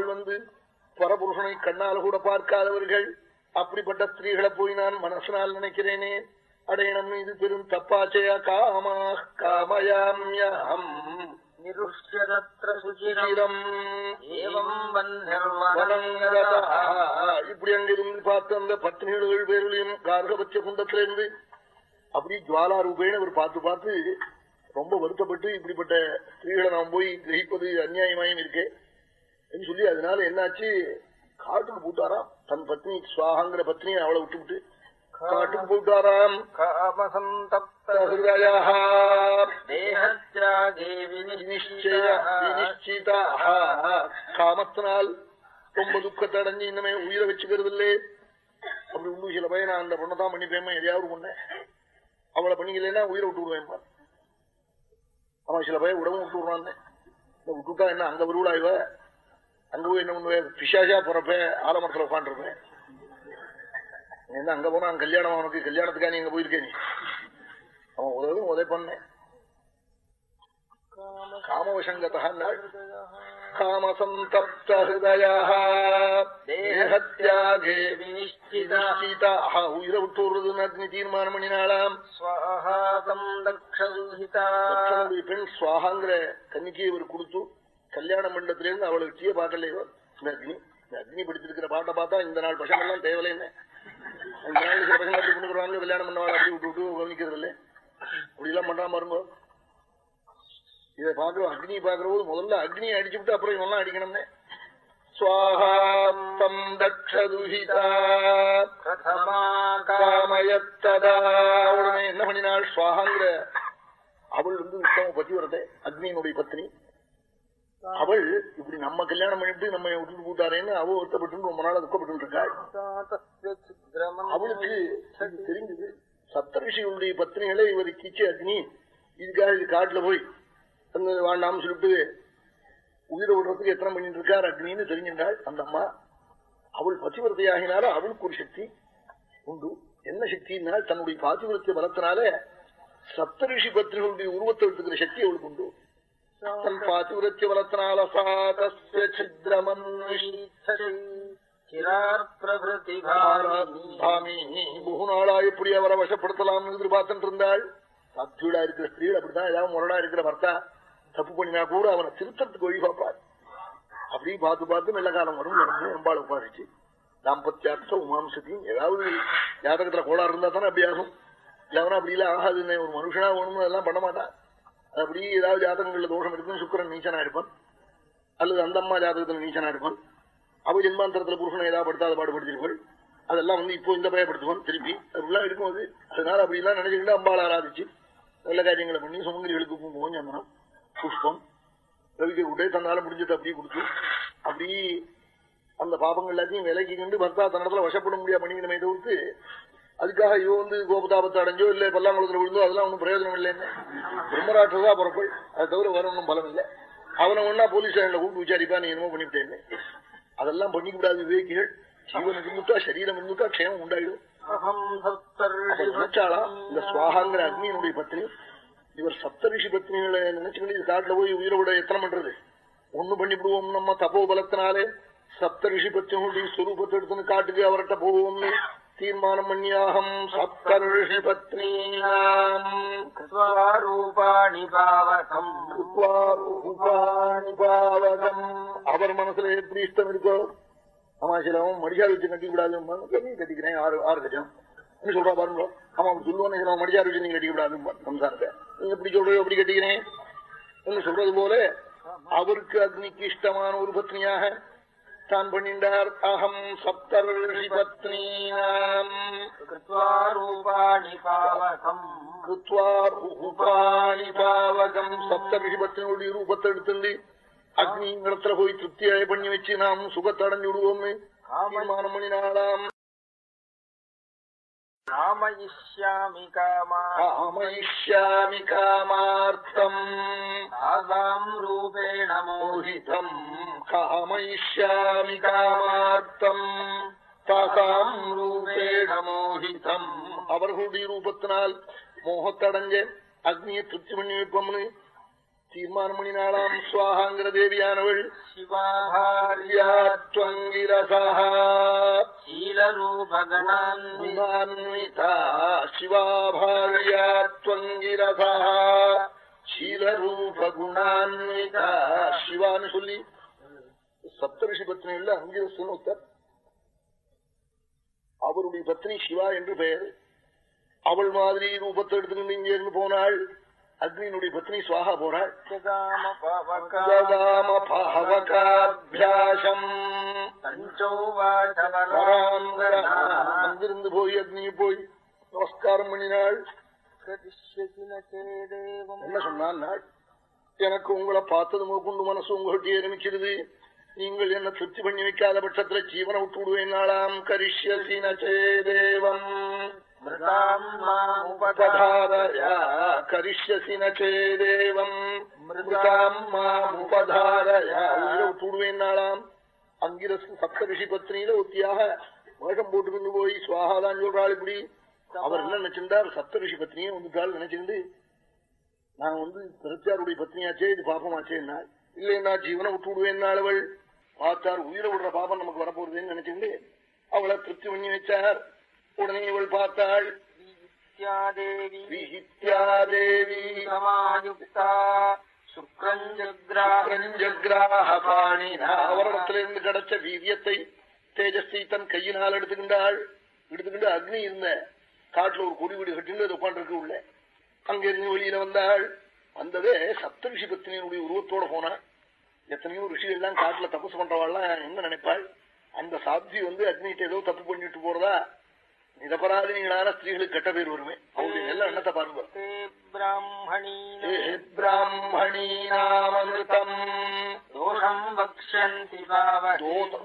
வந்து பரபுருஷனை கண்ணால கூட பார்க்காதவர்கள். அப்படிப்பட்ட ஸ்திரீகளை போய் நான் மனசனால் நினைக்கிறேனே. அடையணும் இது பெரும் தப்பாச்சையா? காமா காமயாமியம் இப்படி அங்கிருந்து பார்த்து அந்த பத்னிகள் பேரிலையும் கார்கபட்ச குண்டத்திலிருந்து அப்படி ஜுவாலா ரூபேன்னு அவர் பார்த்து பார்த்து ரொம்ப வருத்தப்பட்டு இப்படிப்பட்ட ஸ்திரீகளை நாம் போய் கிரகிப்பது அந்நியாயமாயும் இருக்கே சொல்லி அதனால என்னாச்சு காட்டுக்கு போட்டாராம். தன் பத்னி சுவாகாங்கிற பத்னியை அவளை விட்டு விட்டு காட்டுக்கு போட்டாராம் காமத்தினால் ரொம்ப துக்கத்தை அடைஞ்சு இன்னமே உயிரை வச்சுக்கிறது இல்லே அப்படி உண்டு சில பையன் நான் அந்த பொண்ணை தான் பண்ணிப்பேன் எதையாவது பண்ண. அவளை பண்ணிக்கலன்னா உயிரை விட்டு விடுவேன் அவன் சில பையன் விடவும் விட்டு விடுறான் விட்டுட்டா என்ன அங்க வருவா இவ? அங்க போய் என்ன பண்ணுவேன் பிசாஷா போறப்ப ஆலமரத்துல உட்காந்துருப்பேன் என்ன அங்க போனா கல்யாணம் அவனுக்கு கல்யாணத்துக்கா நீ அங்க போயிருக்கே நீ. அவன் உதவும் உதவி பண்ணேன் காமவசங்கத்தான் உயிரை விட்டு விடுறதுன்னு அக்னி தீர்மானம் பண்ணினாலாம். பெண் சுவாகாங்கிற கன்னிக்கு இவர் கொடுத்து கல்யாண மண்டலத்தில இருந்து அவளுக்கு டீய பார்க்கலையோ இந்த அக்னி இந்த அக்னி படிச்சிருக்கிற பாட்டை பார்த்தா இந்த நாள் பசங்க எல்லாம் தேவையில்லை நாள் சில பசங்க அப்படி பண்ணுறாங்க கல்யாணம் பண்ணவாள் அப்படி விட்டு விட்டு கவனிக்கிறது இல்லை அப்படி எல்லாம் பண்றாம பாருங்க இதை பாக்குறோம் அக்னி பாக்குற போது முதல்ல அக்னியை அடிச்சு விட்டு அப்புறம் இவெல்லாம் அடிக்கணும்னே சுவாஹாத்தம் தக்ஷதுஹிதா प्रथमा காமயத்ததா உடனே என்ன பண்ணினாள் சுவாகாங்கிற அவள் வந்து உத்தம பதிவிரதை அக்னியினுடைய பத்னி அவள் இப்படி நம்ம கல்யாணம் பண்ணிட்டு நம்ம விட்டுட்டு போட்டாரேன்னு அவ வருத்தப்பட்டு ரொம்ப நாள் துக்கப்பட்டு இருக்காள் அவளுக்கு தெரிஞ்சது சப்தரிஷியுடைய பத்னிகளை இவர் கீச்சு அக்னி இதுக்காக இது காட்டுல போய் வேண்டாம்னு சொல்லிட்டு உயிரை விடுறதுக்கு எத்தனை பண்ணிட்டு இருக்கார் அக்னின்னு தெரிஞ்சின்றாள் அந்த அம்மா. அவள் பத்திவர்த்தையாகினால அவளுக்கு ஒரு சக்தி உண்டு. என்ன சக்தினால் தன்னுடைய பாத்திவர்த்திய பலத்தினால சப்தரிஷி பத்னிகளுடைய உருவத்தை எடுத்துக்கிற சக்தி அவளுக்கு உண்டு. நாளா எப்படி அவரை வசப்படுத்தலாம்னு எதிர்பார்த்துட்டு இருந்தாள் சாத்தியுடா இருக்கிற ஸ்திரீகள் அப்படித்தான் ஏதாவது முரடா இருக்கிற பர்த்தா தப்பு பண்ணினா கூட அவனை திருத்தத்துக்கு வழி பார்ப்பார் அப்படி பார்த்து பார்த்து நல்ல காலம் வரும் நடந்து நம்பாள் உட்காரிச்சு தாம்பத்தியார்த்த உமாம்சத்தையும் ஏதாவது ஜாதகத்துல கோளாறு இருந்தா தானே அப்படி ஆகும். அப்படி இல்ல ஆகாதுன்னு ஒரு மனுஷனா வேணும்னு அதெல்லாம் பண்ண மாட்டான். அப்படி ஏதாவது ஜாதகங்கள்ல தோஷம் இருக்குன்னு சுக்கரன் நீச்சனா இருப்பான். அல்லது அந்த அம்மா ஜாதகத்துல நீச்சனா இருப்பான். அவ ஜென்மாந்தரத்துல புருஷனை ஏதாவது படுத்தாத பாடுபடுத்திருப்பாள் அதெல்லாம் வந்து இப்போ இந்த பயப்படுத்துவான் திருப்பி. அப்படிலாம் இருக்கும் அது அதனால அப்படிலாம் நினைச்சுக்கிட்டு அம்பாள் ஆராதிச்சு நல்ல காரியங்களை பண்ணி சுமங்கலிகளுக்கு குங்குமம் சந்தனம் புஷ்பம் ரவிக்கு விட்டே தன்னால முடிஞ்சது அப்படியே கொடுத்து அப்படி அந்த பாபங்கள் எல்லாத்தையும் விலக்கி கண்டு பர்த்தா தன்னடத்துல வசப்பட முடியாது பண்ணிக்கணுமே தவிர்த்து அதுக்காக இவன் வந்து கோபதாபத்தை அடைஞ்சோ இல்ல பல்லாங்குளத்துல விழுந்தோ அதெல்லாம் ஒன்றும் பிரயோஜனம் இல்லைன்னு. பிரம்மராட்சதா புறப்பள் அது தவிர வேற ஒன்றும் பலம் இல்லை. அவனை ஒன்னா போலீஸ் ஸ்டேஷன்ல கூப்பிட்டு விசாரிப்பா நீ என்னமோ பண்ணிவிட்டேன்னு. அதெல்லாம் பண்ணிக்க கூடாது விவேகிகள். ஜீவனுக்கு இருந்துட்டா சரீரம் இருந்துட்டா க்ஷேமம் உண்டாயிடும். நினைச்சாளா? இந்த சுவாகாங்கிற அக்னியனுடைய பத்னி இவர் சப்தரிஷி பத்னிகளை நினைச்சு பண்ணி காட்டுல போய் உயிரை விட எத்தனை பண்றது? ஒண்ணு பண்ணிவிடுவோம் நம்ம தப்போ பலத்தினாலே சப்தரிஷி பத்னிகளுடைய ஸ்வரூபத்தை எடுத்துன்னு காட்டுக்கு அவர்கிட்ட போவோம்னு. தீர்மானம் பண்ணியாகம் சப்தருஷி பத்னீரூபாணி பாவகம். ரூபாணி பாவகம். அவர் மனசுல எப்படி இஷ்டம் இருக்கோ ஆமா சிலவன் மடியா வச்சு கட்டி விடாதும்மா. கட்டிக்கிறேன் ஆறு ஆறு கட்டம் சொல்றா பாருங்க. ஆமா அவன் சொல்லுவானே சிலவன் மடியா வச்சு நீ கட்டி விடாதும்மா சம்சாரத்தை. நீ எப்படி சொல்றோ எப்படி கட்டிக்கிறேன். சொல்றது போல அவருக்கு அக்னிக்கு இஷ்டமான ஒரு பத்னியாக தான் അഗ്നി அகம் രൂപത്തെ പോയി തൃപ്തിയായ പണി വെച്ച് നാം സുഖത്തടഞ്ഞുവിടുവോന്ന് തീരുമാനം പണിനാളാം காமயிஷ்யாமி காமாயிஷ்யாமி காமார்த்தம் ஆதாம் ரூபேண மோஹிதம் காமயிஷ்யாமி காமார்த்தம் தாசாம் ரூபேண மோஹிதம் அவர்களுடைய ரூபத்தினால் மோகத்தடைஞ்ச அக்னியை திருச்சி பண்ணி வைப்போம்னு தீர்மானம் பண்ணினாளாம் சுவாகாங்கிற தேவியானவள் சிவாபாரியாத்வங்கிரசீலரூபகுணான்விதா சிவான்னு சொல்லி சப்தரிஷி பத்னிகள்ல அங்கிரசன் ஒருத்தர் அவருடைய பத்னி சிவா என்று பெயர். அவள் மாதிரி ரூபத்தை எடுத்துக்கிட்டு இங்கே இருந்து போனாள். அக்னியினுடைய பத்னி சுவாகா போறாள். அங்கிருந்து போய் அக்னியை போய் நமஸ்காரம் பண்ணினாள். என்ன சொன்னாள் எனக்கு உங்களை பார்த்ததுமே கொண்டு மனசு உங்கள்கிட்ட ஏறமிச்சிருது நீங்கள் என்ன திருப்தி பண்ணி வைக்காத பட்சத்துல ஜீவனை விட்டு விடுவேன். நாளாம் கரிஷ்யசினே தேவம். கரிஷ்யசி நச்சேதேவம் மிருதாம் மாமுபதாரயா உயிரை விட்டு பத்னியில ஒத்தியாக வேஷம் போட்டுக்கொண்டு போய் சுவாகாதான் சொல்றாள் இப்படி அவர் என்ன நினைச்சிருந்தார்? சப்தரிஷி பத்னியே வந்துட்டாள் நினைச்சிருந்து நான் வந்து திருச்சாருடைய பத்னியாச்சே இது பாபமாச்சே என்ன இல்லைன்னா ஜீவனை விட்டு விடுவேன் அவள். பார்த்தார் உயிரை விடுற பாபம் நமக்கு வரப்போறதுன்னு நினைச்சிருந்து அவளை திருப்தி பண்ணி வச்சார். உடனே இவள் பார்த்தாள். விஹித்யாதேவி. சமாயுக்தா. அவரிடத்திலிருந்து கிடைச்ச வீரியத்தை தேஜஸ்வி தன் கையினால் எடுத்துக்கின்றாள் எடுத்துக்கிட்டு அக்னி இருந்த காட்டுல ஒரு கொடி வீடு கட்டின்னு உட்காண்டிருக்கு உள்ள. அங்கிருந்து வெளியில வந்தாள். வந்ததே சப்த ரிஷி பத்தினியனுடைய உருவத்தோட போனா. எத்தனையோ ரிஷிகள்லாம் காட்டுல தப்பு பண்றவாள்லாம் என்ன நினைப்பாள்? அந்த சாப்ஜி வந்து அக்னிகிட்ட ஏதோ தப்பு பண்ணிட்டு போறதா? நிரபராதினிகளான ஸ்திரீகளுக்கு கெட்ட பேர் வருமே? அவருடைய நல்ல எண்ணத்தை பாருங்க.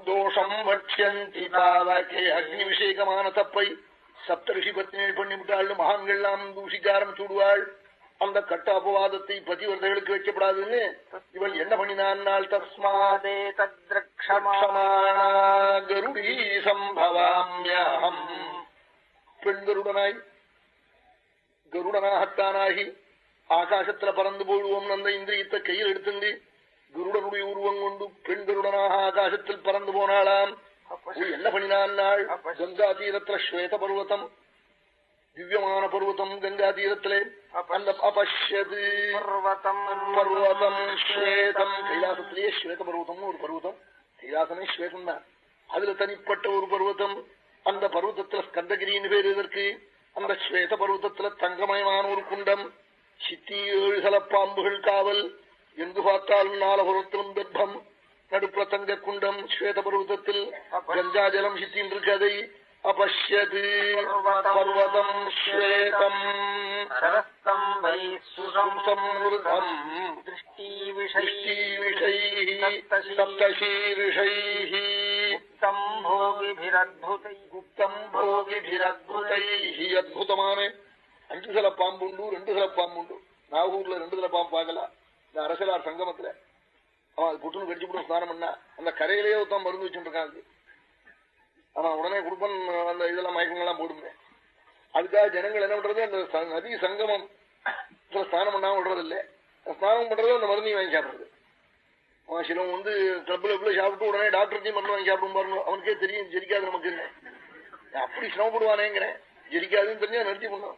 தோஷம் வட்சந்தி பாவகே அக்னி விஷேகமான தப்பை சப்தரிஷி பத்னிகள் பண்ணிவிட்டாள் மகான்கள்லாம் தூஷிக்க ஆரம்பிச்சுடுவாள் அந்த கட்ட அபவாதத்தை பதிவர்த்தகளுக்கு வைக்கப்படாதுன்னு இவள் என்ன பண்ணினான் தஸ்மாதே தத்ரக்ஷமான கருடீ சம்பவாமியம் பெண்களுடனாய் கருடனாகத்தானாகி ஆகாசத்துல பறந்து போடுவோம் அந்த இந்திரியத்தை கையில் எடுத்துண்டு குருடனுடைய உருவம் கொண்டு பெண்களுடனாக ஆகாசத்தில் பறந்து போனாளாம். என்ன பண்ணினான் நாள்? கங்கா தீரத்துல ஸ்வேத பர்வதம் திவ்யமான பர்வதம் கங்கா தீரத்திலே அபஷ்யது பர்வதம் பர்வதம் ஸ்வேதம். கைலாசத்திலேயே ஸ்வேத பர்வதம்னு ஒரு பர்வதம். கைலாசமே ஸ்வேதம் தான் அதுல தனிப்பட்ட ஒரு பர்வதம். அந்த பர்வத்தத்துல ஸ்கந்தகிரின்னு பேர் இதற்கு அந்த ஸ்வேத பர்வத்தத்துல தங்கமயமான ஒரு குண்டம் சித்தி ஏழுகல பாம்புகள் காவல் எங்கு பார்த்தாலும் நாலபுரத்திலும் கர்ப்பம் நடுப்புற தங்க குண்டம் ஸ்வேத பர்வத்தத்தில் கஞ்சா ஜலம் சித்தின் இருக்கதை அபஷ்யது பர்வதம் ஸ்வேதம். திருஷ்டி விஷை சப்தீர்ஷை குப்தம் போகிபிரத்புதை குப்தம் போகிபிரத்புதை அத்புதமான அஞ்சு சில பாம்புண்டு ரெண்டு சில பாம்புண்டு நாகூர்ல ரெண்டு சில பாம்பு பார்க்கலாம் இந்த அரசலார் சங்கமத்துல. அவன் அது புட்டுன்னு கடிச்சு போட்டு ஸ்நானம் பண்ணா அந்த கரையிலேயே ஒருத்தான் மருந்து வச்சுட்டு இருக்கான் அவன் உடனே குடுப்பன் அந்த இதெல்லாம் மயக்கங்கள்லாம் போடுமே. அதுக்காக ஜனங்கள் என்ன பண்றது? அந்த நதி சங்கமம். ஸ்நானம் பண்ணாம விடுறது விடுறதில்லை. ஸ்நானம் பண்றது அந்த மருந்தையும் வாங்கி சாப்பிடுறது. சிலவன் வந்து கிளப்ல கிளப்ல சாப்பிட்டு உடனே டாக்டர்த்தையும் மருந்து வாங்கி சாப்பிடும் பாருங்க. அவனுக்கே தெரியும் ஜெரிக்காது நமக்கு. என்ன அப்படி சிரமப்படுவானேங்கிறேன். ஜெரிக்காதுன்னு தெரிஞ்சா நிறுத்தி பண்ணும்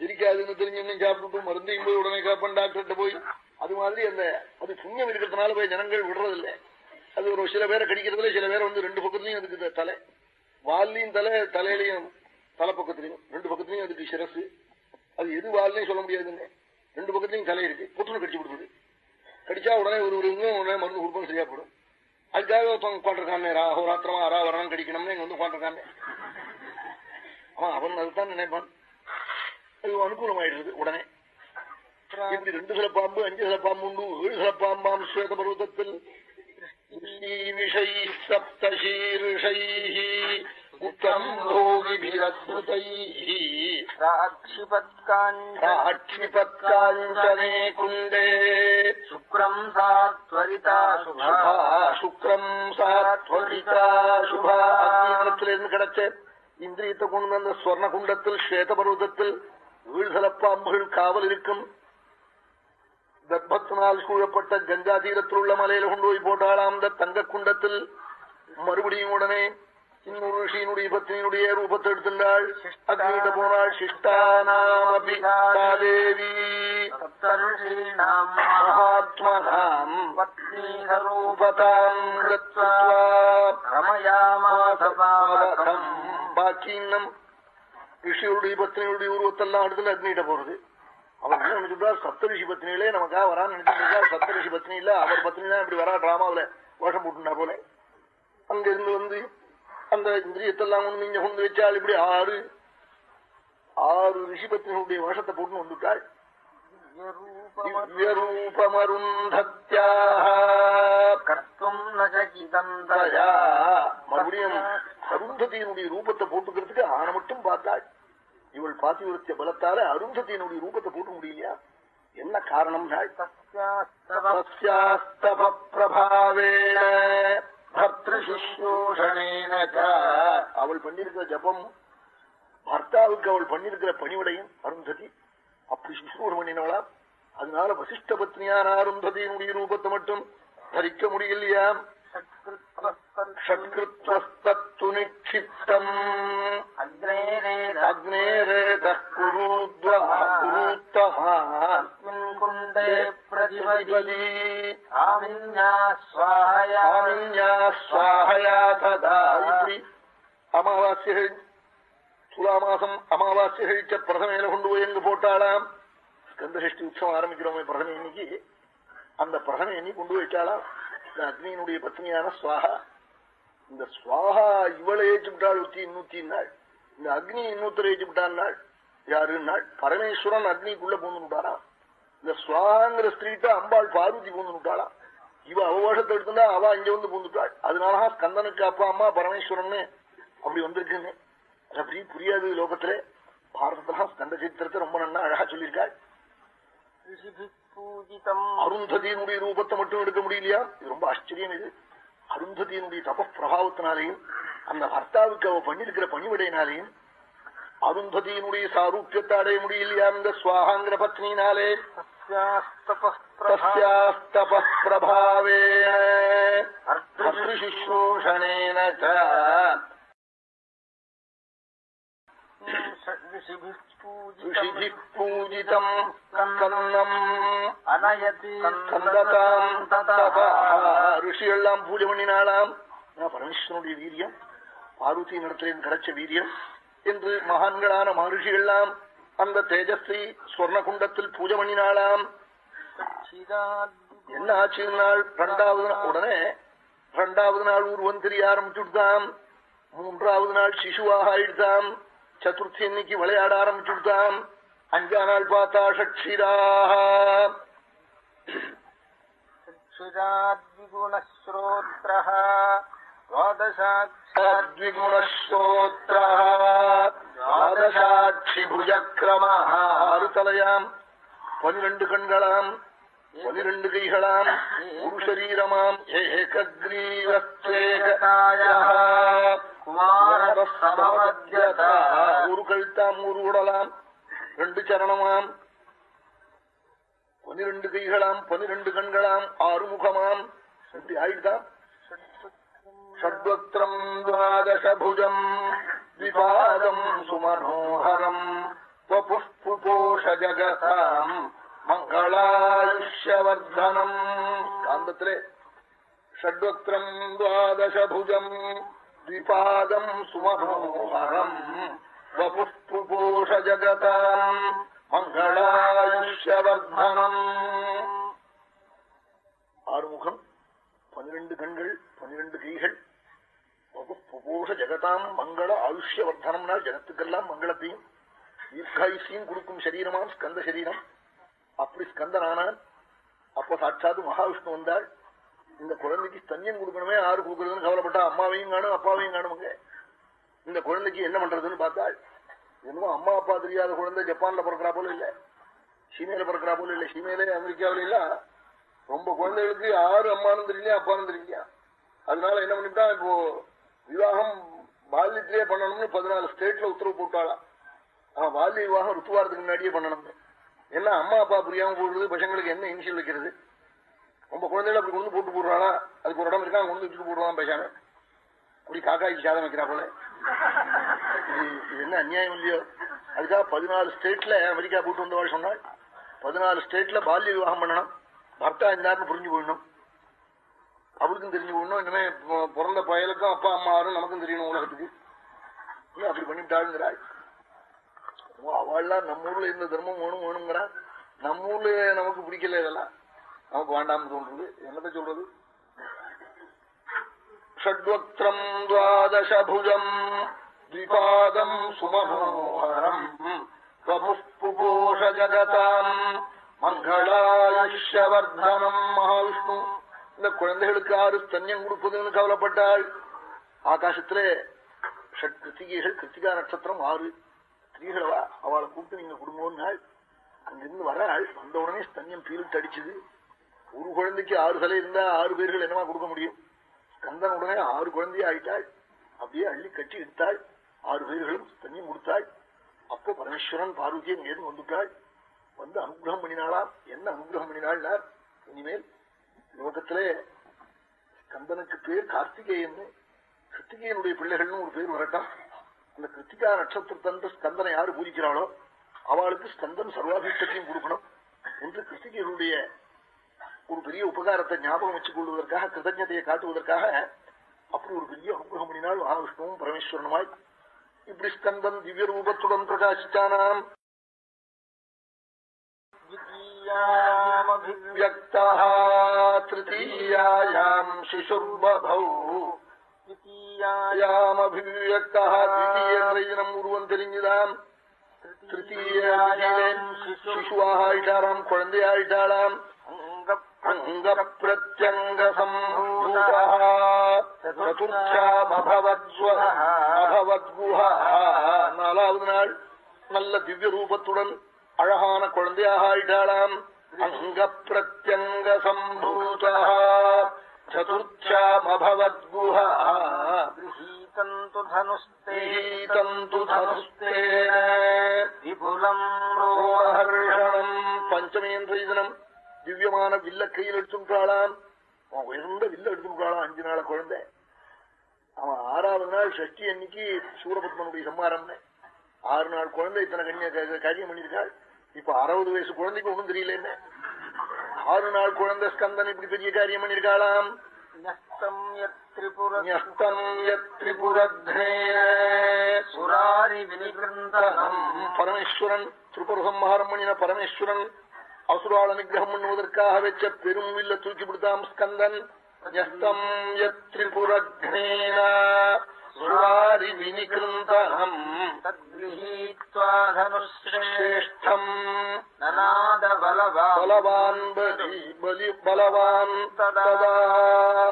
ஜெரிக்காதுன்னு தெரிஞ்சு சாப்பிட்டுட்டு மருந்தையும் போய் உடனே கேப்பன் டாக்டர்கிட்ட போய். அது மாதிரி அந்த அது புண்ணியம் இருக்கிறதுனால போய் ஜனங்கள் விடுறதில்லை. அது ஒரு சில பேரை கடிக்கிறதுல சில பேரை வந்து ரெண்டு பக்கத்துலயும் அதுக்கு தலை. வால்லையும் தலை தலையிலையும் தலை பக்கத்துலையும். ரெண்டு பக்கத்துலயும் அதுக்கு சிரசு. அது எது வால்லையும் சொல்ல முடியாதுங்க ரெண்டு பக்கத்துலயும் தலை இருக்கு. புற்றுன்னு கடிச்சு கொடுக்குது. கடிச்சா உடனே ஒரு ஒரு உடனே மருந்து கொடுப்போம் சரியா போடும் அதுக்காக ஒருத்தவங்க உட்காந்துருக்கானே ராத்திரமா அரா வரணும் கடிக்கணும்னு இங்க வந்து உட்காந்துருக்கானே அவன் அவன் அதுதான் நினைப்பான். அது அனுகூலமாயிடுறது உடனே. இப்படி ரெண்டு சில பாம்பு அஞ்சு சில பாம்பு உண்டு ஏழு சில பாம்பாம் ஸ்வேத பர்வதத்தில் விஷை ാക്ഷിപത്കാഞ്ചനെ കുണ്ടേ ശുക്രം സാ ശുഭ. ശുക്രം സാ ത്വരിതാ ശുഭ അഗ്നികത്തിലിരുന്ന് കിടച്ച് ഇന്ദ്രിയത്തെ കൊണ്ടുവന്ന സ്വർണകുണ്ടത്തിൽ ശ്വേതപർവതത്തിൽ വീഴ്സലപ്പാമ്പുകൾ കാവലിരിക്കും. ഗർഭത്തിനാൽ ചൂഴപ്പെട്ട ഗംഗാതീരത്തിലുള്ള മലയിൽ കൊണ്ടുപോയി പോട്ടാളാം. തങ്കക്കുണ്ടത്തിൽ മറുപടിയും ഉടനെ இன்னொரு ரிஷியினுடைய பத்னியினுடைய ரூபத்தை எடுத்துள்ளாள். அக்னிட்ட போனாள் சிஷ்டானாமபிதேவி மகாத்மனாம். பத்னீரூபதாம் ரமயாமாசபாவகம் பாக்கி இன்னும் ரிஷியுடைய பத்னியுடைய உருவத்தெல்லாம் இடத்துல அக்னிட்ட போறது. அவர் என்ன நினைச்சுட்டார் சப்தரிஷி பத்னியிலே நமக்காக வரான்னு நினைச்சிருந்தார். சப்தரிஷி பத்னி இல்ல அவர் பத்னி தான் இப்படி வரா டிராமாவில கோஷம் போட்டுனா போல. அங்கிருந்து வந்து அந்த இந்திரியத்தெல்லாம் ஒண்ணு நீங்க கொண்டு வச்சால் இப்படி ஆறு ஆறு ரிஷிபத்தினுடைய வருஷத்தை போட்டு வந்துட்டாள். மறுபடியும் அருந்ததியினுடைய ரூபத்தை போட்டுக்கிறதுக்கு ஆன மட்டும் பார்த்தாள். இவள் பாத்திவரத்திய பலத்தால அருந்ததியினுடைய ரூபத்தை போட்டு முடியலையா? என்ன காரணம் பிரபாவேன. அவள் பண்ணிருக்கிற ஜபம் பர்த்தாவுக்கு அவள் பண்ணிருக்கிற பணிவிடையும் அருந்ததி. அப்படி சுஷ்ரூஷம் பண்ணினவளா? அதனால வசிஷ்ட பத்னியான அருந்ததியினுடைய ரூபத்தை மட்டும் தரிக்க முடியலையா சத்கிருத்தஸ்துனிக்ஷிப்தம் அக்னேரேதூருத்வூத்தே பிரதிபதி அமாவாசியர்கள் துலாமாசம் அமாவாசியகழிச்ச பிரதமையில கொண்டு போய் எங்கு போட்டாளாம் ஸ்கந்தசஷ்டி உற்சவம் ஆரம்பிக்கிறோமே பிரதமை இன்னைக்கு। அந்த பிரதமை இன்னைக்கு கொண்டு போயிட்டாளா இந்த அக்னியினுடைய பத்னியான சுவாகா. இந்த சுவாகா இவளை ஏச்சுவிட்டாள் ஒத்தி இன்னூத்தி நாள். இந்த அக்னி இன்னொருத்தர் ஏச்சுவிட்டான் நாள். யாருன்னாள் பரமேஸ்வரன் அக்னிக்குள்ள போந்துட்டாரா இந்த சுவாங்கிற ஸ்திரீட்ட அம்பாள் பார்வதி போந்துட்டாளா இவ அவவாஷத்தை எடுத்துட்டா அவ இங்க வந்து பூந்துட்டாள். அதனாலதான் ஸ்கந்தனுக்கு அப்பா அம்மா பரமேஸ்வரன் அப்படி வந்திருக்குன்னு. அது அப்படி புரியாது லோகத்துல. பாரதத்துல ஸ்கந்த சரித்திரத்தை ரொம்ப நல்லா அழகா சொல்லியிருக்காள். அருந்ததியினுடைய ரூபத்தை மட்டும் எடுக்க முடியலையா? இது ரொம்ப ஆச்சரியம் இது. அருந்ததியினுடைய தபப்பிரபாவத்தினாலேயும் அந்த பர்த்தாவுக்கு அவ பண்ணிருக்கிற பணிவிடையினாலேயும் அருந்ததியினுடைய சாரூபியத்தை அடைய முடியலையா அந்த சுவாகாங்கிற பத்னினாலே பிரபாவேஷூஷணேன ஷட்விஷிபிஷ் தஸ்யாஸ்தப பிரபாவேன भर्तृशुश्रूषणेन भर्तृशुश्रूषणेन च ऋषिभिः ऋषिभिः पूजितम् पूजितम् ஸ்கந்தம் अनयति ஸ்கந்ததாம் ததா. ரிஷியெல்லாம் பூஜை பண்ணினாலாம் நான் பரமேஸ்வரனுடைய வீரியம் பார்வதி நடத்திலேன் கிடைச்ச வீரியம் என்று மகான்களான மகர்ஷிகள்லாம் அந்த தேஜஸ்வி ஸ்வர்ண குண்டத்தில் பூஜை பண்ணினாலாம் என்ன ஆச்சு நாள் ரெண்டாவது நாள் உடனே ரெண்டாவது நாள் உருவம் தெரிய ஆரம்பிச்சுட்டாம் மூன்றாவது நாள் சிசுவாக ஆயிடுதாம் சதுர்த்தி இன்னைக்கு விளையாட ஆரம்பிச்சு விட்டான் அஞ்சா நாள் பார்த்தா ஷட்சிராக ஆறுதலையாம் பனிரெண்டு கண்களாம் பனிரெண்டு கைகளாம் ஒரு சரீரமாம் ஒரு கழுத்தாம் ஒரு உடலாம் ரெண்டு சரணமாம். பனிரெண்டு கைகளாம் பனிரெண்டு கண்களாம் ஆறு முகமாம் இப்படி ஆயிடுதான் ஷட்வக்திரம் துவாதசபுஜம் விபாதம் சுமனோகரம் வபுஷ்புபோஷ ஜகதாம் மங்களாயுஷ்யவர்தனம். காந்தத்திலே. ஷட்வக்திரம் துவாதசபுஜம் द्विपादम् सुमनोहरम् वपुष्पुपोष जगताम् மங்களாயுஷ்யவர்தனம் ஆறுமுகம் பனிரெண்டு கண்கள் பனிரெண்டு கைகள் புபோஷ ஜெகதாம் மங்கள ஆயுஷ்யவர்தனம்னா ஜகத்துக்கெல்லாம் மங்களத்தையும் தீர்காயுஷையும் கொடுக்கும் சரீரமாம் ஸ்கந்த சரீரம் அப்படி ஸ்கந்தனானான் அப்ப சாட்சாது மகாவிஷ்ணு வந்தாள் இந்த குழந்தைக்கு ஸ்தன்யம் கொடுக்கணுமே ஆறு கொடுக்கறதுன்னு கவலைப்பட்டா அம்மாவையும் காணும் அப்பாவையும் காணுமுங்க. இந்த குழந்தைக்கு என்ன பண்றதுன்னு பார்த்தாள் என்னமோ அம்மா அப்பா தெரியாத குழந்தை ஜப்பான்ல பிறக்கிறா போல இல்ல. சீமையில பிறக்கிறா போல இல்ல. சீமையில அமெரிக்காவில இல்ல. ரொம்ப குழந்தைகளுக்கு யாரு அம்மானும் தெரியலையா அப்பானும் தெரியலையா? அதனால என்ன பண்ணிட்டா இப்போ விவாகம் பால்யத்திலேயே பண்ணணும்னு பதினாலு ஸ்டேட்ல உத்தரவு போட்டாளா. ஆஹ் பால்ய விவாகம் ருத்துவாரத்துக்கு முன்னாடியே பண்ணணும் என்ன அம்மா அப்பா புரியாம போடுறது பசங்களுக்கு என்ன இனிஷியல் வைக்கிறது? ரொம்ப குழந்தைகள் அப்படி கொண்டு போட்டு போடுறாளா அதுக்கு ஒரு இடம் இருக்கா? கொண்டு வச்சுட்டு போடுவான் பேசாம. அப்படி காக்காய்க்கு சாதம் வைக்கிறா போல இது இது என்ன அநியாயம் இல்லையோ? அதுக்காக பதினாலு ஸ்டேட்ல அமெரிக்கா போட்டு வந்தவாள் சொன்னாள். பதினாலு ஸ்டேட்ல பால்ய விவாகம் பண்ணணும். பர்த்தா இருந்தாருன்னு புரிஞ்சு போயிடணும். அவளுக்கும் தெரிஞ்சு போடணும் இனிமே பிறந்த பயலுக்கும் அப்பா அம்மா யாரும் நமக்கும் தெரியணும் உலகத்துக்கு. இல்லை அப்படி பண்ணிவிட்டாளுங்கிறாள். அவள்லாம் நம்ம ஊர்ல இந்த தர்மம் வேணும் வேணுங்கிறா. நம்ம ஊர்ல நமக்கு பிடிக்கல இதெல்லாம். நமக்கு வேண்டாம்னு தோன்றது என்னத்த சொல்றது ஷட்வக்திரம் துவாதசபுஜம் द्विपादम् सुमनोहरम् वपुष्पुपोष ஜகதாம் மங்களாயுஷ்யவர்தனம் மகாவிஷ்ணு இந்த குழந்தைகளுக்கு ஆறு ஸ்தன்யம் கொடுப்பதுன்னு கவலைப்பட்டாள் ஆகாசத்திலே ஷட் கிருத்திகைகள் கிருத்திகா நட்சத்திரம் ஆறு ஸ்திரீகளவா அவளை கூப்பிட்டு நீங்க குடும்பம் நாள் அங்கிருந்து வராள் வந்த உடனே ஸ்தன்யம் பீலிட்டு அடிச்சுது ஒரு குழந்தைக்கு ஆறு தலை இருந்தா ஆறு பேர்கள் என்னமா கொடுக்க முடியும்? கந்தன் உடனே ஆறு குழந்தைய ஆயிட்டாள். அப்படியே அள்ளி கட்டி எடுத்தாள். ஆறு பேர்களும் தண்ணி கொடுத்தாள் அப்ப பரமேஸ்வரன் பார்வதியை நேர்ந்து வந்துட்டாள். வந்து அனுகிரகம் பண்ணினாளாம். என்ன அனுகிரகம் பண்ணினாள்னார் இனிமேல் லோகத்திலே ஸ்கந்தனுக்கு பேர் கார்த்திகேயன் கிருத்திகேயனுடைய பிள்ளைகள்னு ஒரு பேர் வரட்டும். அந்த கிருத்திகா நட்சத்திரத்தன்று ஸ்கந்தனை யாரு பூஜிக்கிறாளோ அவளுக்கு ஸ்கந்தன் சர்வாபிஷ்டத்தையும் கொடுக்கணும். என்று கிருத்திகேயனுடைய ஒரு பெரிய உபகாரத்தை ஞாபகம் வச்சுக் கொள்வதற்காக கிருதஜதையை காட்டுவதற்காக அப்படி ஒரு பெரிய அனுகிரகம் பண்ணினால் மகாவிஷ்ணுவும் பரமேஸ்வரனுமாய் இப்படி ஸ்கந்தன் திவ்ய ரூபத்துடன் பிரகாசிச்சானாம் திருத்தீயாம் சிசுர்பௌ ദ്വിതീയാമഭിവ്യക്തീയം ഉരുവൻ തെളിഞ്ഞതാം அங்க நாலாவது நாள் நல்ல திவ்ய ரூபத்துடன் அழகான குழந்தையாக ஆயிட்டாளாம் அங்க பிரத்யங்க சம்பூதா சதுர்ச்சாமபவத்குஹீதந்து பஞ்சமேந்திரீதனம் திவ்யமான வில்ல கையில் எடுத்துட்டாளாம் அவன் உயர்ந்த வில்ல எடுத்துட்டாளாம் அஞ்சு நாள குழந்தை. அவன் ஆறாவது நாள் ஷஷ்டி அன்னைக்கு சூரபத்மனுடைய சம்மாரம்னு ஆறு நாள் குழந்தை இத்தனை கண்ணிய காரியம் பண்ணியிருக்காள். இப்ப அறுபது வயசு குழந்தைக்கு ஒண்ணும் தெரியல என்ன ஆறு நாள் குழந்தை ஸ்கந்தன் இப்படி பெரிய காரியம் பண்ணிருக்காளாம் பரமேஸ்வரன் திரிபுரசம்ஹாரம் பண்ணின பரமேஸ்வரன் அசுரால் அனுகிரகம் பண்ணுவதற்காக வச்ச பெரும் வில்ல தூக்கி பிடித்தாம் ஸ்கந்தன்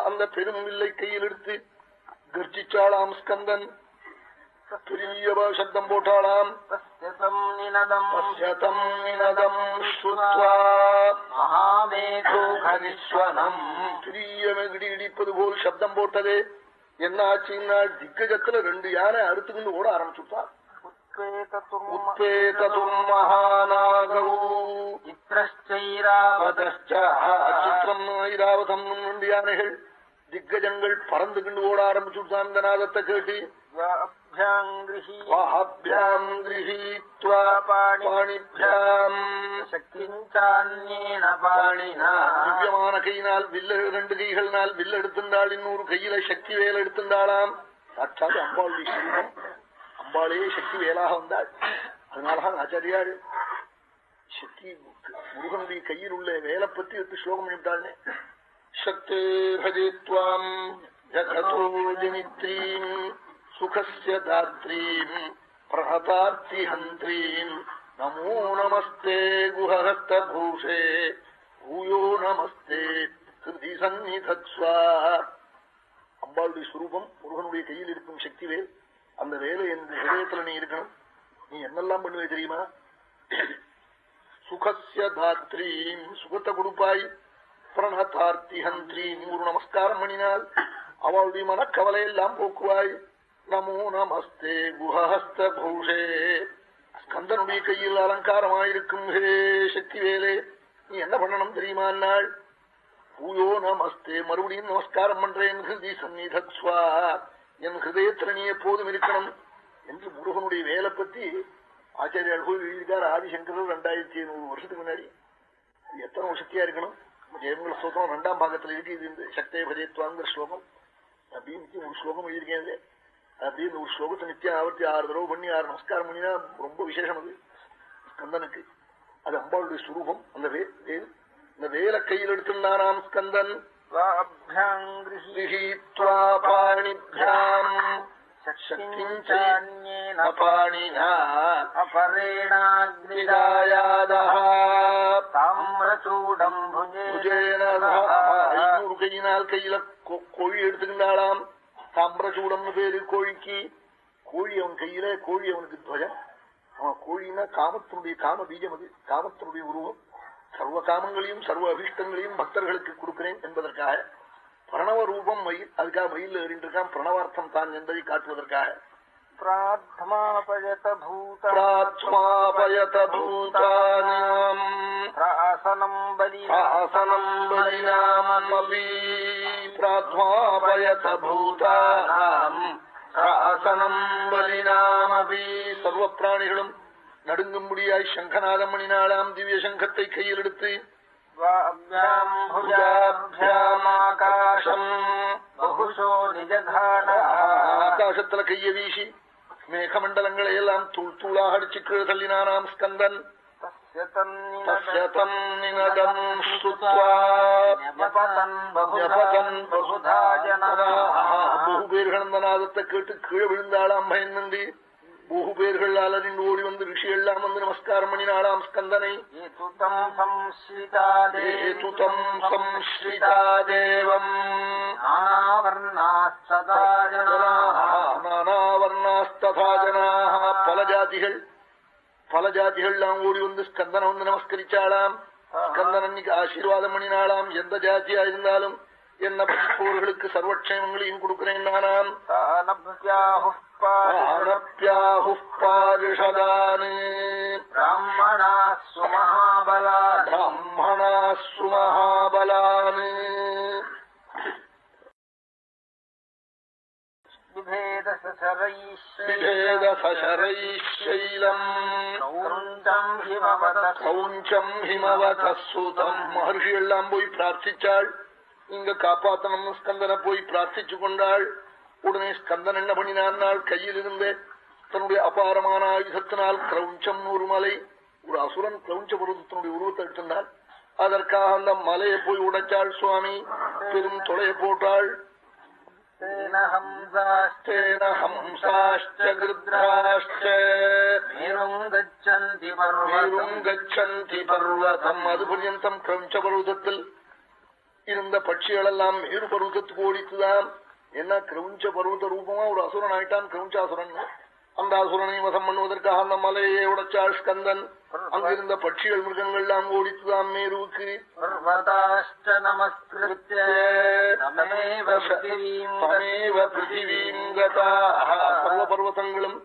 அந்த பெரும் வில்லை கையில் எடுத்து கர்ஜிச்சாளாம் ஸ்கந்தன். ശബ്ദം പോട്ടാളാം. തുരീയമെങ്കിടിപ്പതുപോൽ ശബ്ദം പോട്ടത്. ചെയ്യുന്ന ദിഗ്ഗജത്തിലെ രണ്ട് യാനെ അറുത്തുകൊണ്ട് ഓട ആരംഭിച്ചു ചിത്രം യാനകൾ ദിഗ്ഗജങ്ങൾ പറന്നുകൊണ്ട് ഓട ആരംഭിച്ചു സാന്തനാഥത്തെ കേട്ടി. उत्पेततुम् உத்பேததும் மகாநாகௌ चित्रश्चैरावत சித்திரம் ஐராவதம் ரெண்டு யானைகள் திக்கஜங்கள் பறந்துகிண்டு ஓட ஆரம்பிச்சுட்டான் இந்த நாதத்தை கேட்டு अभ्याम् गृही வாஹாபியாம் கிரகீத்வா பாணிபியாம் शक्तिम् चान्येन पाणिना திவ்யமான கையினால் வில்ல ரெண்டு கைகள்னால் வில்ல எடுத்திருந்தாள் இன்னொரு கையில சக்தி வேலை எடுத்திருந்தாளாம் சாட்சாத் அம்பாளுடைய ஸ்வரூபம் அம்பாளே சக்தி வேலாக வந்தாள் அதனாலதான் ஆச்சாரியாள் சக்தி முருகனுடைய கையில் உள்ள வேலை பத்தி எடுத்து ஸ்லோகம் பண்ணிவிட்டாள்னே சக்தே பஜேத்வாம் ஜகதோ ஜனித்ரீம் சுகஸ்ய தாத்ரீம் பிரஹதார்த்தி ஹந்திரீம் நமோ நமஸ்தே குஹஸ்தூஷே பூயோ நமஸ்தே கிருதி சந்நிதத்வா அம்பாளுடைய சுரூபம் முருகனுடைய கையில் இருக்கும் சக்தி வேல் அந்த வேலை என் ஹிரதயத்துல நீ இருக்கணும். நீ என்னெல்லாம் பண்ணுவே தெரியுமா? சுகசிய தாத்ரீம் சுகத்தை கொடுப்பாய். பிரணதார்த்தி ஹந்திரீம் ஒரு நமஸ்காரம் பண்ணினால் அவளுடைய மனக்கவலை எல்லாம் போக்குவாய். நமோ நமஸ்தே குஹஸ்தூஷே ஸ்கந்தனுடைய கையில் அலங்காரமாயிருக்கும் ஹே சக்தி வேலே நீ என்ன பண்ணணும் தெரியுமா நாள் பூயோ நமஸ்தே மறுபடியும் நமஸ்காரம் பண்றேன் ஹிருதி சந்நிதத்வா என் ஹிருதயத்துல எப்போதும் இருக்கணும் என்று முருகனுடைய வேலை பத்தி ஆச்சாரிய போய் எழுதியிருக்கார் ஆதிசங்கர் ரெண்டாயிரத்தி ஐநூறு வருஷத்துக்கு முன்னாடி. எத்தனை சக்தியா இருக்கணும்? ஜெயமங்கல ஸ்லோகம் ரெண்டாம் பாகத்தில் இருக்கு இது இந்த சக்தே பஜயத்வாங்கிற ஸ்லோகம். அப்படின்னு ஒரு ஸ்லோகம் எழுதியிருக்கேன் அப்படின்னு ஒரு ஸ்லோகத்தை நித்தியம் ஆவர்த்தி ஆறு தடவை பண்ணி ஆறு நமஸ்காரம் பண்ணினா ரொம்ப விசேஷம் அது. ஸ்கந்தனுக்கு. அது அம்பாளுடைய சுரூபம். அந்த வே இந்த வேலை கையில் எடுத்திருந்தாராம் ஸ்கந்தன். கையினால் கையில கோழி எடுத்துக்கின்றாளாம் சாம்பிரசூடம்னு பேரு கோழிக்கு கோழி அவன் கையில கோழி அவனுக்கு துவஜம். அவன் கோழின்னா காமத்தினுடைய காம பீஜம் அது. காமத்தினுடைய உருவம். சர்வ காமங்களையும் சர்வ அபிஷ்டங்களையும் பக்தர்களுக்கு கொடுக்கிறேன் என்பதற்காக. பிரணவ ரூபம் மயில் அதுக்காக மயில் ஏறிட்டு இருக்கான் பிரணவார்த்தம் தான் என்பதை காட்டுவதற்காக. பிராத்மாபயத பூதானம். தத்வாபயத பூதானாம் சாசனம் பலினாமபி சர்வ பிராணிகளும் நடுங்கும்படியாய் சங்கநாதம் மணினாளாம் திவ்ய சங்கத்தை கையில் எடுத்து ஆகாசத்துல கைய வீசி மேகமண்டலங்களை எல்லாம் தூள் தூளாக அடிச்சு கீழ் தள்ளினானாம் ஸ்கந்தன். तस्य तस्य तम् निनदम् श्रुत्वा ஞபதன் பகுதா ஞபதன் பகுதா ஜனாः பகு பேர்கள் அந்த நாதத்தை கேட்டு கீழே விழுந்தாளாம் பயந்து பகு பேர்கள் அலறிண்டு ஓடி வந்து ரிஷி எல்லாம் வந்து நமஸ்காரம் பண்ணினாளாம் ஸ்கந்தனை ஏதுதம் சம்ஸ்ரிதா ஏதுதம் சம்ஸ்ரிதா தேவம் நானாவர்ணாः சதா ஜனாः நானாவர்ணாஸ்ததா ஜனாக பல ஜாதிகள் பல ஜாதிகள் எல்லாம் ஓடி வந்து ஸ்கந்தனை வந்து நமஸ்கரிச்சாளாம் ஸ்கந்தன் அன்னைக்கு ஆசீர்வாதம் பண்ணினாளாம் எந்த ஜாதியா இருந்தாலும் என்ன படிப்பவர்களுக்கு சர்வக்ஷேமங்களையும் கொடுக்கிறேன் நானாம் தானப்யாஹுः ஆனப்பியாஹுப் பிபேதசரைஷைலம் கௌஞ்சம் ஹிமவத சூதம் மகர்ஷி எல்லாம் போய் பிரார்த்திச்சாள். இங்க காப்பாத்தனம் ஸ்கந்தனை போய் பிரார்த்திச்சு கொண்டாள். உடனே ஸ்கந்தன் என்ன பண்ணினான் கையில் இருந்து தன்னுடைய அபாரமான ஆயுதத்தினால் கிரௌஞ்சம் ஒரு மலை ஒரு அசுரன் கிரௌஞ்ச பருவத்தினுடைய உருவத்தை எடுத்திருந்தாள். அதற்காக அந்த மலையை போய் உடைச்சாள் சுவாமி. பெரும் தொலையை போட்டாள். तेन हंसाश्च தேன ஹம்சாஷ்ட கிருத்ராஷ்ட मेरुम् गच्छन्ति மேரும் पर्वतम् கச்சந்தி பர்வதம் அது பர்யந்தம் கிரௌஞ்ச பர்வதத்தில் இருந்த பட்சிகள் எல்லாம் மேரு பர்வதத்துக்கு ஓடித்துதான் என்ன கிரௌஞ்ச பர்வத ரூபமா ஒரு அசுரன் ஆயிட்டான் கிரௌஞ்சாசுரன் அந்த அசுரனை வசம் பண்ணுவதற்காக அந்த மலையை உடைச்சாள் ஸ்கந்தன். அங்கிருந்த பட்சிகள் மிருகங்கள் எல்லாம் ஓடித்துதான் மேருவுக்கு சர்வ பர்வதங்களும்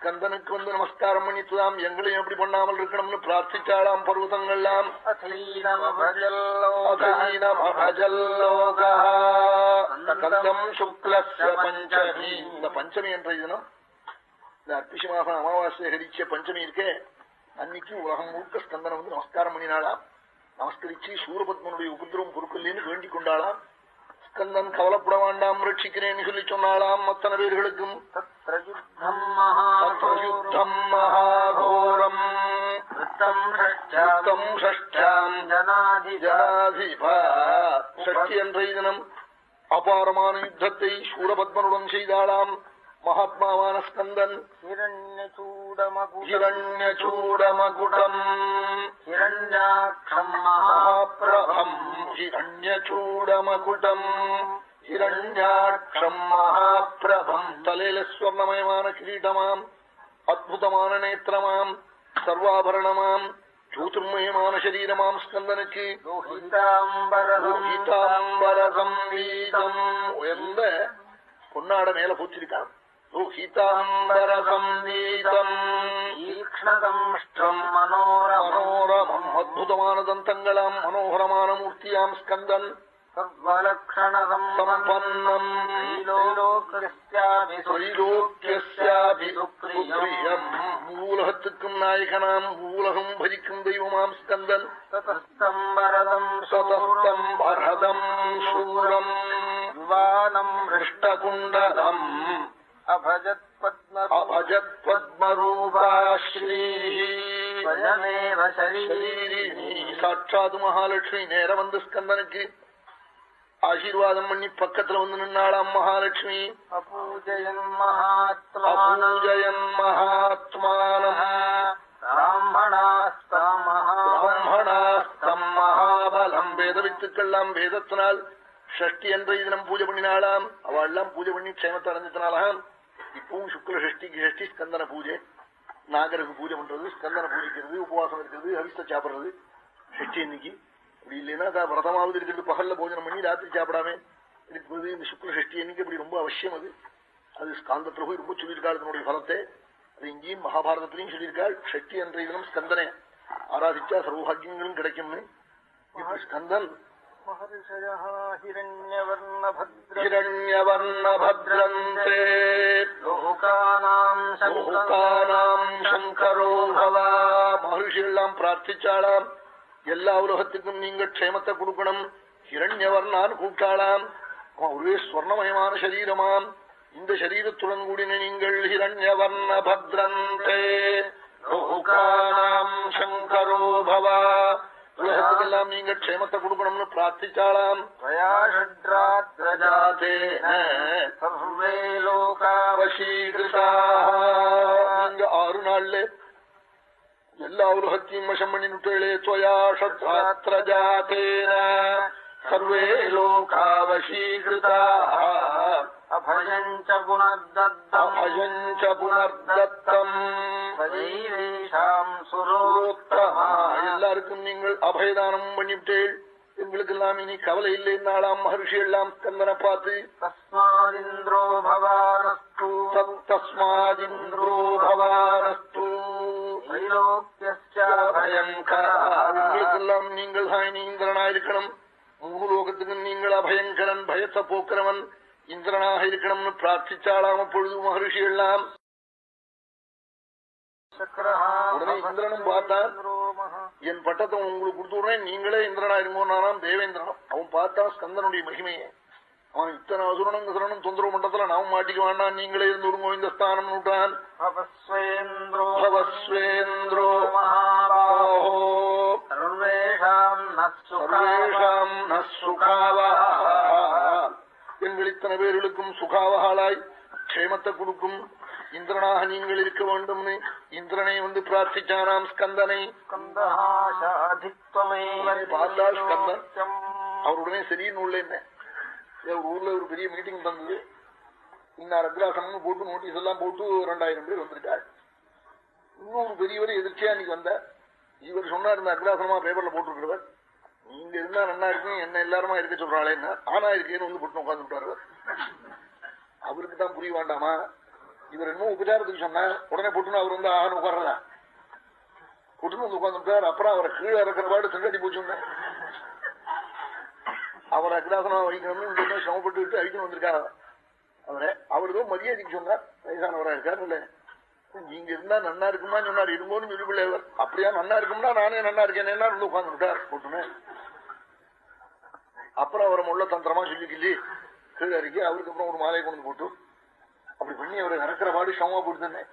ஸ்கந்தனுக்கு வந்து நமஸ்காரம் பண்ணித்துதாம் எங்களையும் எப்படி பண்ணாமல் இருக்கணும்னு பிரார்த்திச்சாளாம் பர்வதங்கள்லாம். ஸ்கந்தம் சுக்ல பஞ்சமி. இந்த பஞ்சமி என்ற தினம் இந்த அர்ப்பிஷமாக அமாவாசை ஹரிச்ச பஞ்சமி இருக்கே அன்னைக்கு உலகம் முழுக்க ஸ்கந்தனை வந்து நமஸ்காரம் பண்ணினாலாம் நமஸ்கரிச்சு சூரபத்மனுடைய உபதிரவம் பொறுக்கலின்னு வேண்டிக் கொண்டாளாம். ஸ்கந்தன் கவலைப்பட வேண்டாம் ரட்சிக்கிறேன்னு சொல்லி சொன்னாலாம் அத்தனை பேர்களுக்கும். மகாகோரம். அபாரமான யுத்தத்தை சூரபத்மனுடன் செய்தாளாம். மகாத்மாவான ஸ்கந்தன் ஹிரண்யச்சூடமகுடம் ஹிரண்யாட்சம் மகாபிரபம் ஹிரண்யச்சூடமகுடம் ஹிரண்யாட்சம் மகாபிரபம் தலையில ஸ்வர்ணமயமான கிரீடமாம். அற்புதமான நேத்திரமாம். சர்வாபரணமாம். ஜோதிர்மயமான சரீரமாம் ஸ்கந்தனுக்கு. உயர்ந்த பொன்னாட மேல பூச்சிருக்கான் அற்புதமான தந்தங்களாம் மனோகரமான மூர்த்தியாம் ஸ்கந்தன் மூலகத்துக்கும் நாயகனாம் மூலகம் பரிக்கும் தெய்வமாம் ஸ்கந்தன் சதஸ்தம் பரதம் சூரம் யுவானம் ஹிருஷ்டகுண்டலம் ஸ்வயமேவ சரீரி சரீரிணி சாட்சாத் மகாலட்சுமி நேரம் வந்து ஸ்கந்தனுக்கு ஆசீர்வாதம் பண்ணி பக்கத்துல வந்து நின்னாளாம் மகாலட்சுமி அபூஜயன் அபூஜயன் மகாத்மானம் பிராமணாஸ்தாம் மகாபலம் வேத வித்துக்கெல்லாம் வேதத்தினால் ஷஷ்டி என்ற தினம் பூஜை பண்ணினாளாம்। அவள்லாம் பூஜை பண்ணி க்ஷேமத்தை அடைஞ்சதுனாலாம் இப்பவும் சுக்ல ஷஷ்டிக்கு ஷஷ்டி ஸ்கந்தன பூஜை. நாகருக்கு பூஜை பண்றது ஸ்கந்தன பூஜிக்கிறது உபவாசம் இருக்கிறது ஹவிஸ்த சாப்பிடுறது. ஷஷ்டி இன்னைக்கு அப்படி இல்லைன்னா அதான் விரதமாவது இருக்கிறது பகல்ல போஜனம் பண்ணி ராத்திரி சாப்பிடாம இருக்கிறது இந்த சுக்ல ஷஷ்டி அன்னைக்கு அப்படி ரொம்ப அவசியம் அது. அது ஸ்காந்தத்துல போய் ரொம்ப சொல்லியிருக்காள் தன்னுடைய பலத்தை. அது இங்கேயும் மகாபாரதத்திலையும் சொல்லியிருக்காள். ஷஷ்டி என்ற இதனும் ஸ்கந்தனை. ஆராதிச்சா சர்வபாகியங்களும் கிடைக்கும்னு. இப்ப ஸ்கந்தன் மகிழ்ச்சியெல்லாம் பிரார்த்திச்சாளாம். எல்லா உலகத்துக்கும் நீங்க க்ஷேமத்தை கொடுக்கணும். ஹிரண்யவர்ணான்னு கூட்டாளாம் ஒரே ஸ்வர்ணமயமான சரீரமாம். இந்த சரீரத்துடன் கூடின நீங்கள் ஹிரண்யவர்ண பத்ரந்தே லோகானாம் சங்கரோ உலகத்துக்கெல்லாம் நீங்க க்ஷேமத்தை கொடுக்கணும்னு பிரார்த்திச்சாளாம். நீங்க ஆறு நாள்ல எல்லா உலகத்தையும் வசம் பண்ணி நுட்டேளே துவயாஷத்ராத்ரஜாத்தேன சர்வே லோகாவசீகிருதா എല്ലാവർക്കും നിങ്ങൾ അഭയദാനം പണിയിട്ടേൽ നിങ്ങൾക്കെല്ലാം ഇനി കവലയില്ല എന്നാളാം മഹർഷിയെല്ലാം സ്കന്ദനപ്പാത്ത്. തസ്മാതിന്ദ്രോ ഭവാനസ്തു. തസ്മാതിന്ദ്രോ ഭവാനസ്തു. ഭയങ്കരെല്ലാം നിങ്ങൾ ഹാനീന്ദ്രനായിരിക്കണം മൂന്ന് ലോകത്തിനും നിങ്ങൾ അഭയങ്കരൻ ഭയത്തെ പൂക്കരമൻ இந்திரனாக இருக்கணும்னு பிரார்த்திச்சாளாம் அப்பொழுது மகரிஷி எல்லாம் உடனே இந்திரனும் பார்த்தான் என் பட்டத்தை உங்களுக்கு கொடுத்துடுறேன் நீங்களே இந்திரனா இருங்கோன்னாராம் தேவேந்திரனும் அவன் பார்த்தான் ஸ்கந்தனுடைய மகிமையை. அவன் இத்தனை அசுரனும் கசுரனும் தொந்தரவு மண்டத்துல நாம மாட்டிக்க வேண்டாம். நீங்களே இருந்து ஒரு கோவிந்த ஸ்தானம் விட்டான் சர்வேஷாம் நசுகாவா எங்கள் இத்தனை பேர்களுக்கும் சுகாவகாலாய் க்ஷேமத்தை கொடுக்கும். இந்திரனாக நீங்கள் இருக்க வேண்டும்னு இந்திரனை வந்து பிரார்த்திச்சானாம் ஸ்கந்தனை. பார்த்தா ஸ்கந்தன் அவருடனே சரியின் உள்ள என்ன? ஊர்ல ஒரு பெரிய மீட்டிங் நடந்தது. இன்னார் அக்ராசம்னு போட்டு நோட்டீஸ் எல்லாம் போட்டு ரெண்டாயிரம் பேர் வந்திருக்காரு இன்னொரு பெரியவர் எதிர்ச்சியா இன்னைக்கு வந்த இவர் சொன்னார் இந்த அக்ராசமா பேப்பர்ல போட்டிருக்கிறவர். நீங்க இருந்தா நல்லா இருக்கும் என்ன எல்லாருமா இருக்க சொல்றாளே என்ன? ஆனா இருக்கேன்னு வந்து போட்டு உட்காந்துட்டாரு அவருக்கு தான் புரிய வேண்டாமா? இவர் என்னமோ உபச்சாரத்துக்கு சொன்னார் உடனே போட்டுன்னு அவர் வந்து ஆன உட்கார்றதா? போட்டுன்னு வந்து உட்காந்துட்டார் அப்புறம் அவரை கீழே இறக்குற பாடு செங்கடி போச்சுன்னு அவரை அக்ராசனம் வைக்கணும்னு சிரமப்பட்டு விட்டு அழிக்கணும் வந்திருக்காரு? அவரை அவருதோ மரியாதைக்கு சொன்னார் வயசானவரா இருக்காரு இல்ல நீங்க இருந்தா நன்னா இருக்குமா சொன்னார் இருமோன்னு சொல்லிப்பிள்ளை அவர். அப்படியா நன்னா இருக்கும்னா நானே நன்னா இருக்கேன் என்ன வந்து உட்கார்ந்து விட்டார் போட்டுன்னு. அப்புறம் அவரை முள்ள தந்திரமா சொல்லிக்கில்லி கீழே இறக்கி அவருக்கு அப்புறம் ஒரு மாலையை கொண்டு போட்டு அப்படி பண்ணி அவரை நடக்கிற பாடு சமமா போட்டுருந்தேன்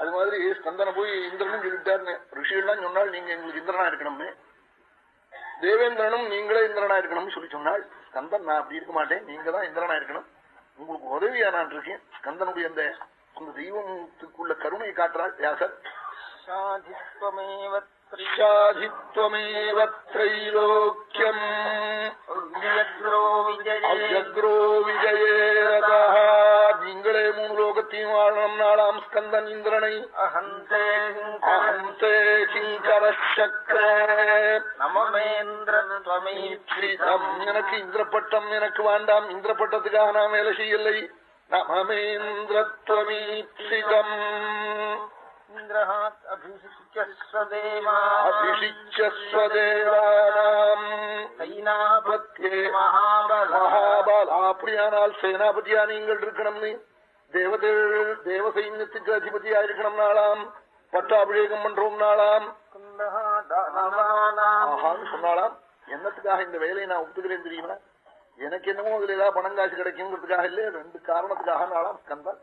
அது மாதிரி ஸ்கந்தனை போய் இந்திரனும் சொல்லிட்டாருன்னு ரிஷிகள்லாம் சொன்னால் நீங்க எங்களுக்கு இந்திரனா இருக்கணும்னு. தேவேந்திரனும் நீங்களே இந்திரனா இருக்கணும்னு சொல்லி சொன்னால் ஸ்கந்தன் நான் அப்படி இருக்க மாட்டேன். நீங்க தான் இந்திரனா இருக்கணும். உங்களுக்கு உதவியா நான் இருக்கேன். ஸ்கந்தனுடைய அந்த அந்த தெய்வத்துக்குள்ள கருணை காட்டுறாள் வியாசர் சாதிப்பமேவத் பிரியாதித்வமேவ த்ரைலோக்கியம் அவ்யக்ரோ விஜயேரதா நீங்களே மூணு லோகத்தையும் வாழணும் நாளாம் ஸ்கந்தன் இந்திரனை அஹந்தே அஹந்தே கிங்கர சக்கர நமமேந்திரம் எனக்கு இந்திரப்பட்டம் எனக்கு வேண்டாம் இந்திரப்பட்டத்துக்காக நான் வேலை செய்யலை நமமேந்திரத்வமீப்சிதம் இந்திரஹாத் அபிஷிச்சேவாபல் அப்படியானால் சேனாபதியா நீங்கள் இருக்கணும்னு தேவதைகள் தேவ சைன்யத்துக்கு அதிபதியா இருக்கணும் நாளாம். பட்டாபிஷேகம் பண்றோம் நாளாம். சொன்னாலாம் என்னத்துக்காக இந்த வேலையை நான் ஒத்துக்கிறேன் தெரியுமா? எனக்கு என்னமோ அதுல ஏதாவது பணம் காசு கிடைக்குங்கிறதுக்காக ரெண்டு காரணத்துக்காக நாளாம். கந்தன்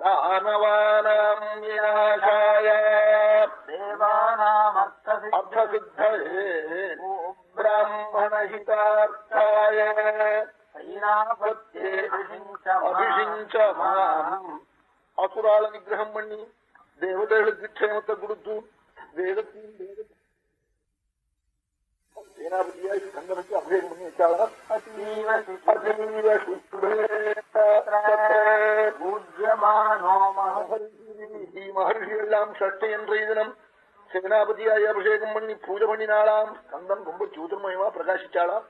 தானவானாம் விநாசாய देवानामर्थसिद्धये அர்த்தசித்தயே பிராமணஹிதார்த்தாய सैनापत्ये அபிஷிஞ்ச மாம் அசுரால நிகிரகம் பண்ணி தேவதைகளுக்கு க்ஷேமத்தை கொடுத்து வேதத்தையும் வேத சேனாபதியாய் கண்ணனுக்கு அபிஷேகம் பண்ணி வச்சாலும் மகர்ஷி எல்லாம் சஷ்டி என்ற தினம் சேனாபதியாய் அபிஷேகம் பண்ணி பூஜை பண்ணினாலாம் கந்தன் ரொம்ப ஜோதிர்மயமா பிரகாசிச்சாலாம்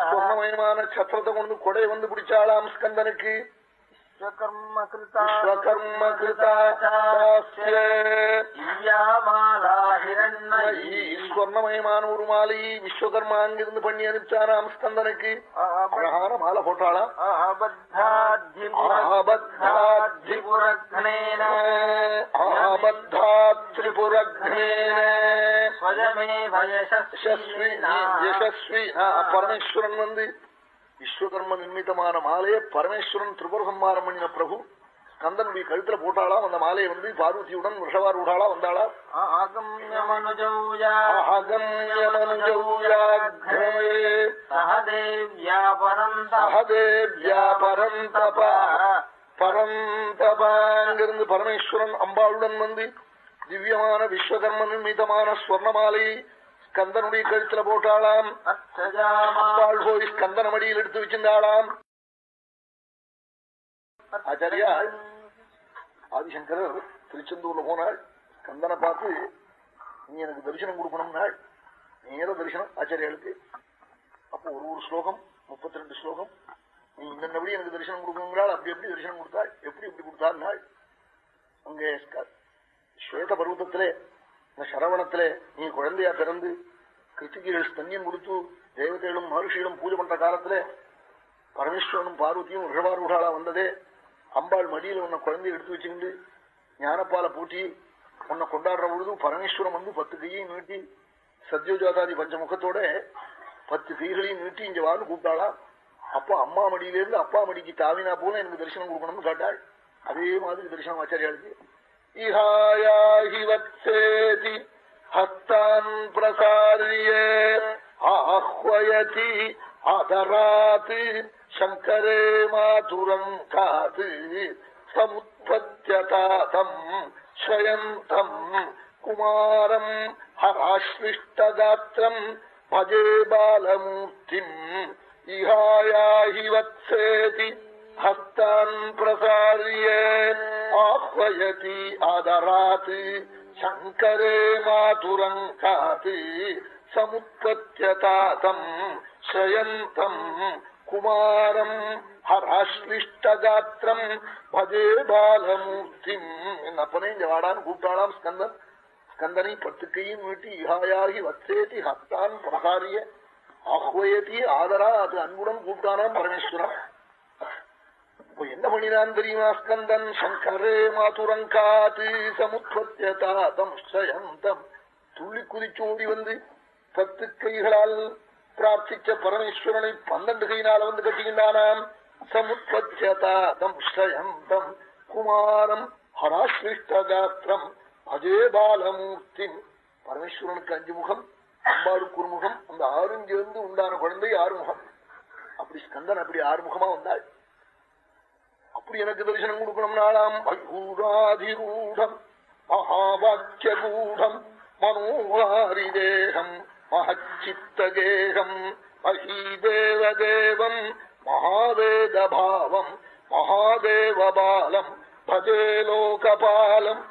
நட்சத்திரமயமான நட்சத்திரத்தை கொண்டு கொடை வந்து பிடிச்சாலாம் ஸ்கந்தனுக்கு. विश्वकर्म कृता விஸ்வகர்ம கிருதாச்சாஸ்ய दिव्यामाला हिरण्मयी ஸ்வர்ணமயமான ஒரு மாலை விஸ்வகர்மா அங்கிருந்து பண்ணி அனுப்பிச்சாராம் ஸ்கந்தனுக்கு அழகான மாலை போட்டாளாம் आबद्धाद्धिपुरघ्नेन ஆபத்தாத்ரிபுரக்னேன स्वयमेव யசஸ்வி यशस्विना யசஸ்வி பரமேஸ்வரன் வந்து விஸ்வகர்ம நிர்மிதமான மாலையை பரமேஸ்வரன் திரிபுரசம்மாரம் பண்ணின பிரபு கந்தன் கழுத்துல போட்டாளாம் அந்த மாலையை வந்து பார்வதியுடன் ரிஷவாரூடாளா வந்தாளா? பரந்தபாங்கிருந்து பரமேஸ்வரன் அம்பாளுடன் வந்து திவ்யமான விஸ்வகர்ம நிர்மிதமான ஸ்வர்ண மாலையை ஸ்கந்தனுடைய கழுத்துல போட்டாளாம். அம்பாள் போய் ஸ்கந்தன மடியில் எடுத்து வச்சிருந்தாளாம். ஆச்சாரியா ஆதிசங்கரர் திருச்செந்தூர்ல போனாள் ஸ்கந்தனை பார்த்து நீ எனக்கு தரிசனம் கொடுக்கணும் நாள் நேர தரிசனம் ஆச்சாரியாளுக்கு. அப்போ ஒரு ஒரு ஸ்லோகம் முப்பத்தி ரெண்டு ஸ்லோகம். நீ இன்னபடி எனக்கு தரிசனம் கொடுக்குங்கிறாள் அப்படி எப்படி தரிசனம் கொடுத்தாள்? எப்படி இப்படி கொடுத்தாள் நாள் அங்கே ஸ்வேத பருவத்திலே இந்த சரவணத்துல நீ குழந்தையா பிறந்து கிருத்திகைகள் ஸ்தன்யம் கொடுத்து தேவதைகளும் மகர்ஷிகளும் பூஜை பண்ற காலத்துல பரமேஸ்வரனும் பார்வதியும் ரிஷபாரூடாளா வந்ததே. அம்பாள் மடியில உன்னை குழந்தைய எடுத்து வச்சுக்கிண்டு ஞானப்பால பூட்டி உன்னை கொண்டாடுற பொழுது பரமேஸ்வரம் வந்து பத்து கையையும் நீட்டி சத்யோஜாதாதி பஞ்சமுகத்தோட பத்து கைகளையும் நீட்டி இங்க வாழ்ந்து கூப்பிட்டாளா. அப்போ அம்மா மடியிலிருந்து அப்பா மடிக்கு தாவினா போல எனக்கு தரிசனம் கொடுக்கணும்னு கேட்டாள். அதே மாதிரி தரிசனம் ஆச்சாரியாளுக்கு. இஹாயாஹி வத்சேதி ஹஸ்தான் பிரசாரியே ஆஹ்வயதி ஆதராத் சங்கரே மாதுரம் காத் சமுத்பத்யதாதம் ஸ்வயந்தம் குமாரம் ஹராஸ்லிஷ்டகாத்திரம் பஜே பாலமூர்த்திம் இஹாயாஹி வத்சேதி ஹஸ்தான் பிரசாரிய ஆஹ்வயதி ஆதராத் சங்கரே மாதுரங்காத் சமுத்பத்யதாதம் ஸ்ரயந்தம் குமாரம் ஹராஸ்லிஷ்டகாத்திரம் பஜே பாலமூர்த்தி என் அப்பனே இங்க வாடான்னு கூப்பிட்டாளாம் ஸ்கந்தன். ஸ்கந்தனை பத்துக்கையும் வீட்டி இகாயாகி வச்சேதி ஹத்தான் பிரகாரிய. ஆஹ்வயதி ஆதரா அது அன்புடன் கூப்பிட்டானாம் பரமேஸ்வரன். இப்போ என்ன பண்ணினான் தெரியுமா? ஸ்கந்தன் சங்கரே மாதுரங்காத்து சமுத்வத்தியதாதம் ஸ்ரயந்தம். துள்ளி குதிச்சோடி வந்து பத்து கைகளால் பிரார்த்திச்ச பரமேஸ்வரனை பன்னெண்டு கையினால வந்து கட்டிக்கின்றானாம். சமுத்வத்தியதாதம் ஸ்ரயந்தம். குமாரம் ஹராஸ்லிஷ்டகாத்திரம் அஜே பாலமூர்த்தி பரமேஸ்வரனுக்கு அஞ்சு முகம் அம்பாளுக்கு ஒரு முகம் அந்த ஆறுங்கிலிருந்து உண்டான குழந்தை ஆறுமுகம். அப்படி ஸ்கந்தன் அப்படி ஆறுமுகமா வந்தாள். அப்படி எனக்கு தரிசனம் கொடுக்கணும்னாலாம் மயூராதிரூடம் மகாவாக்கியகூடம் மனோகாரிதேகம் மகச்சித்தகேகம் மகீதேவதேவம் மகாவேதபாவம் மகாதேவபாலம் பஜே லோகபாலம்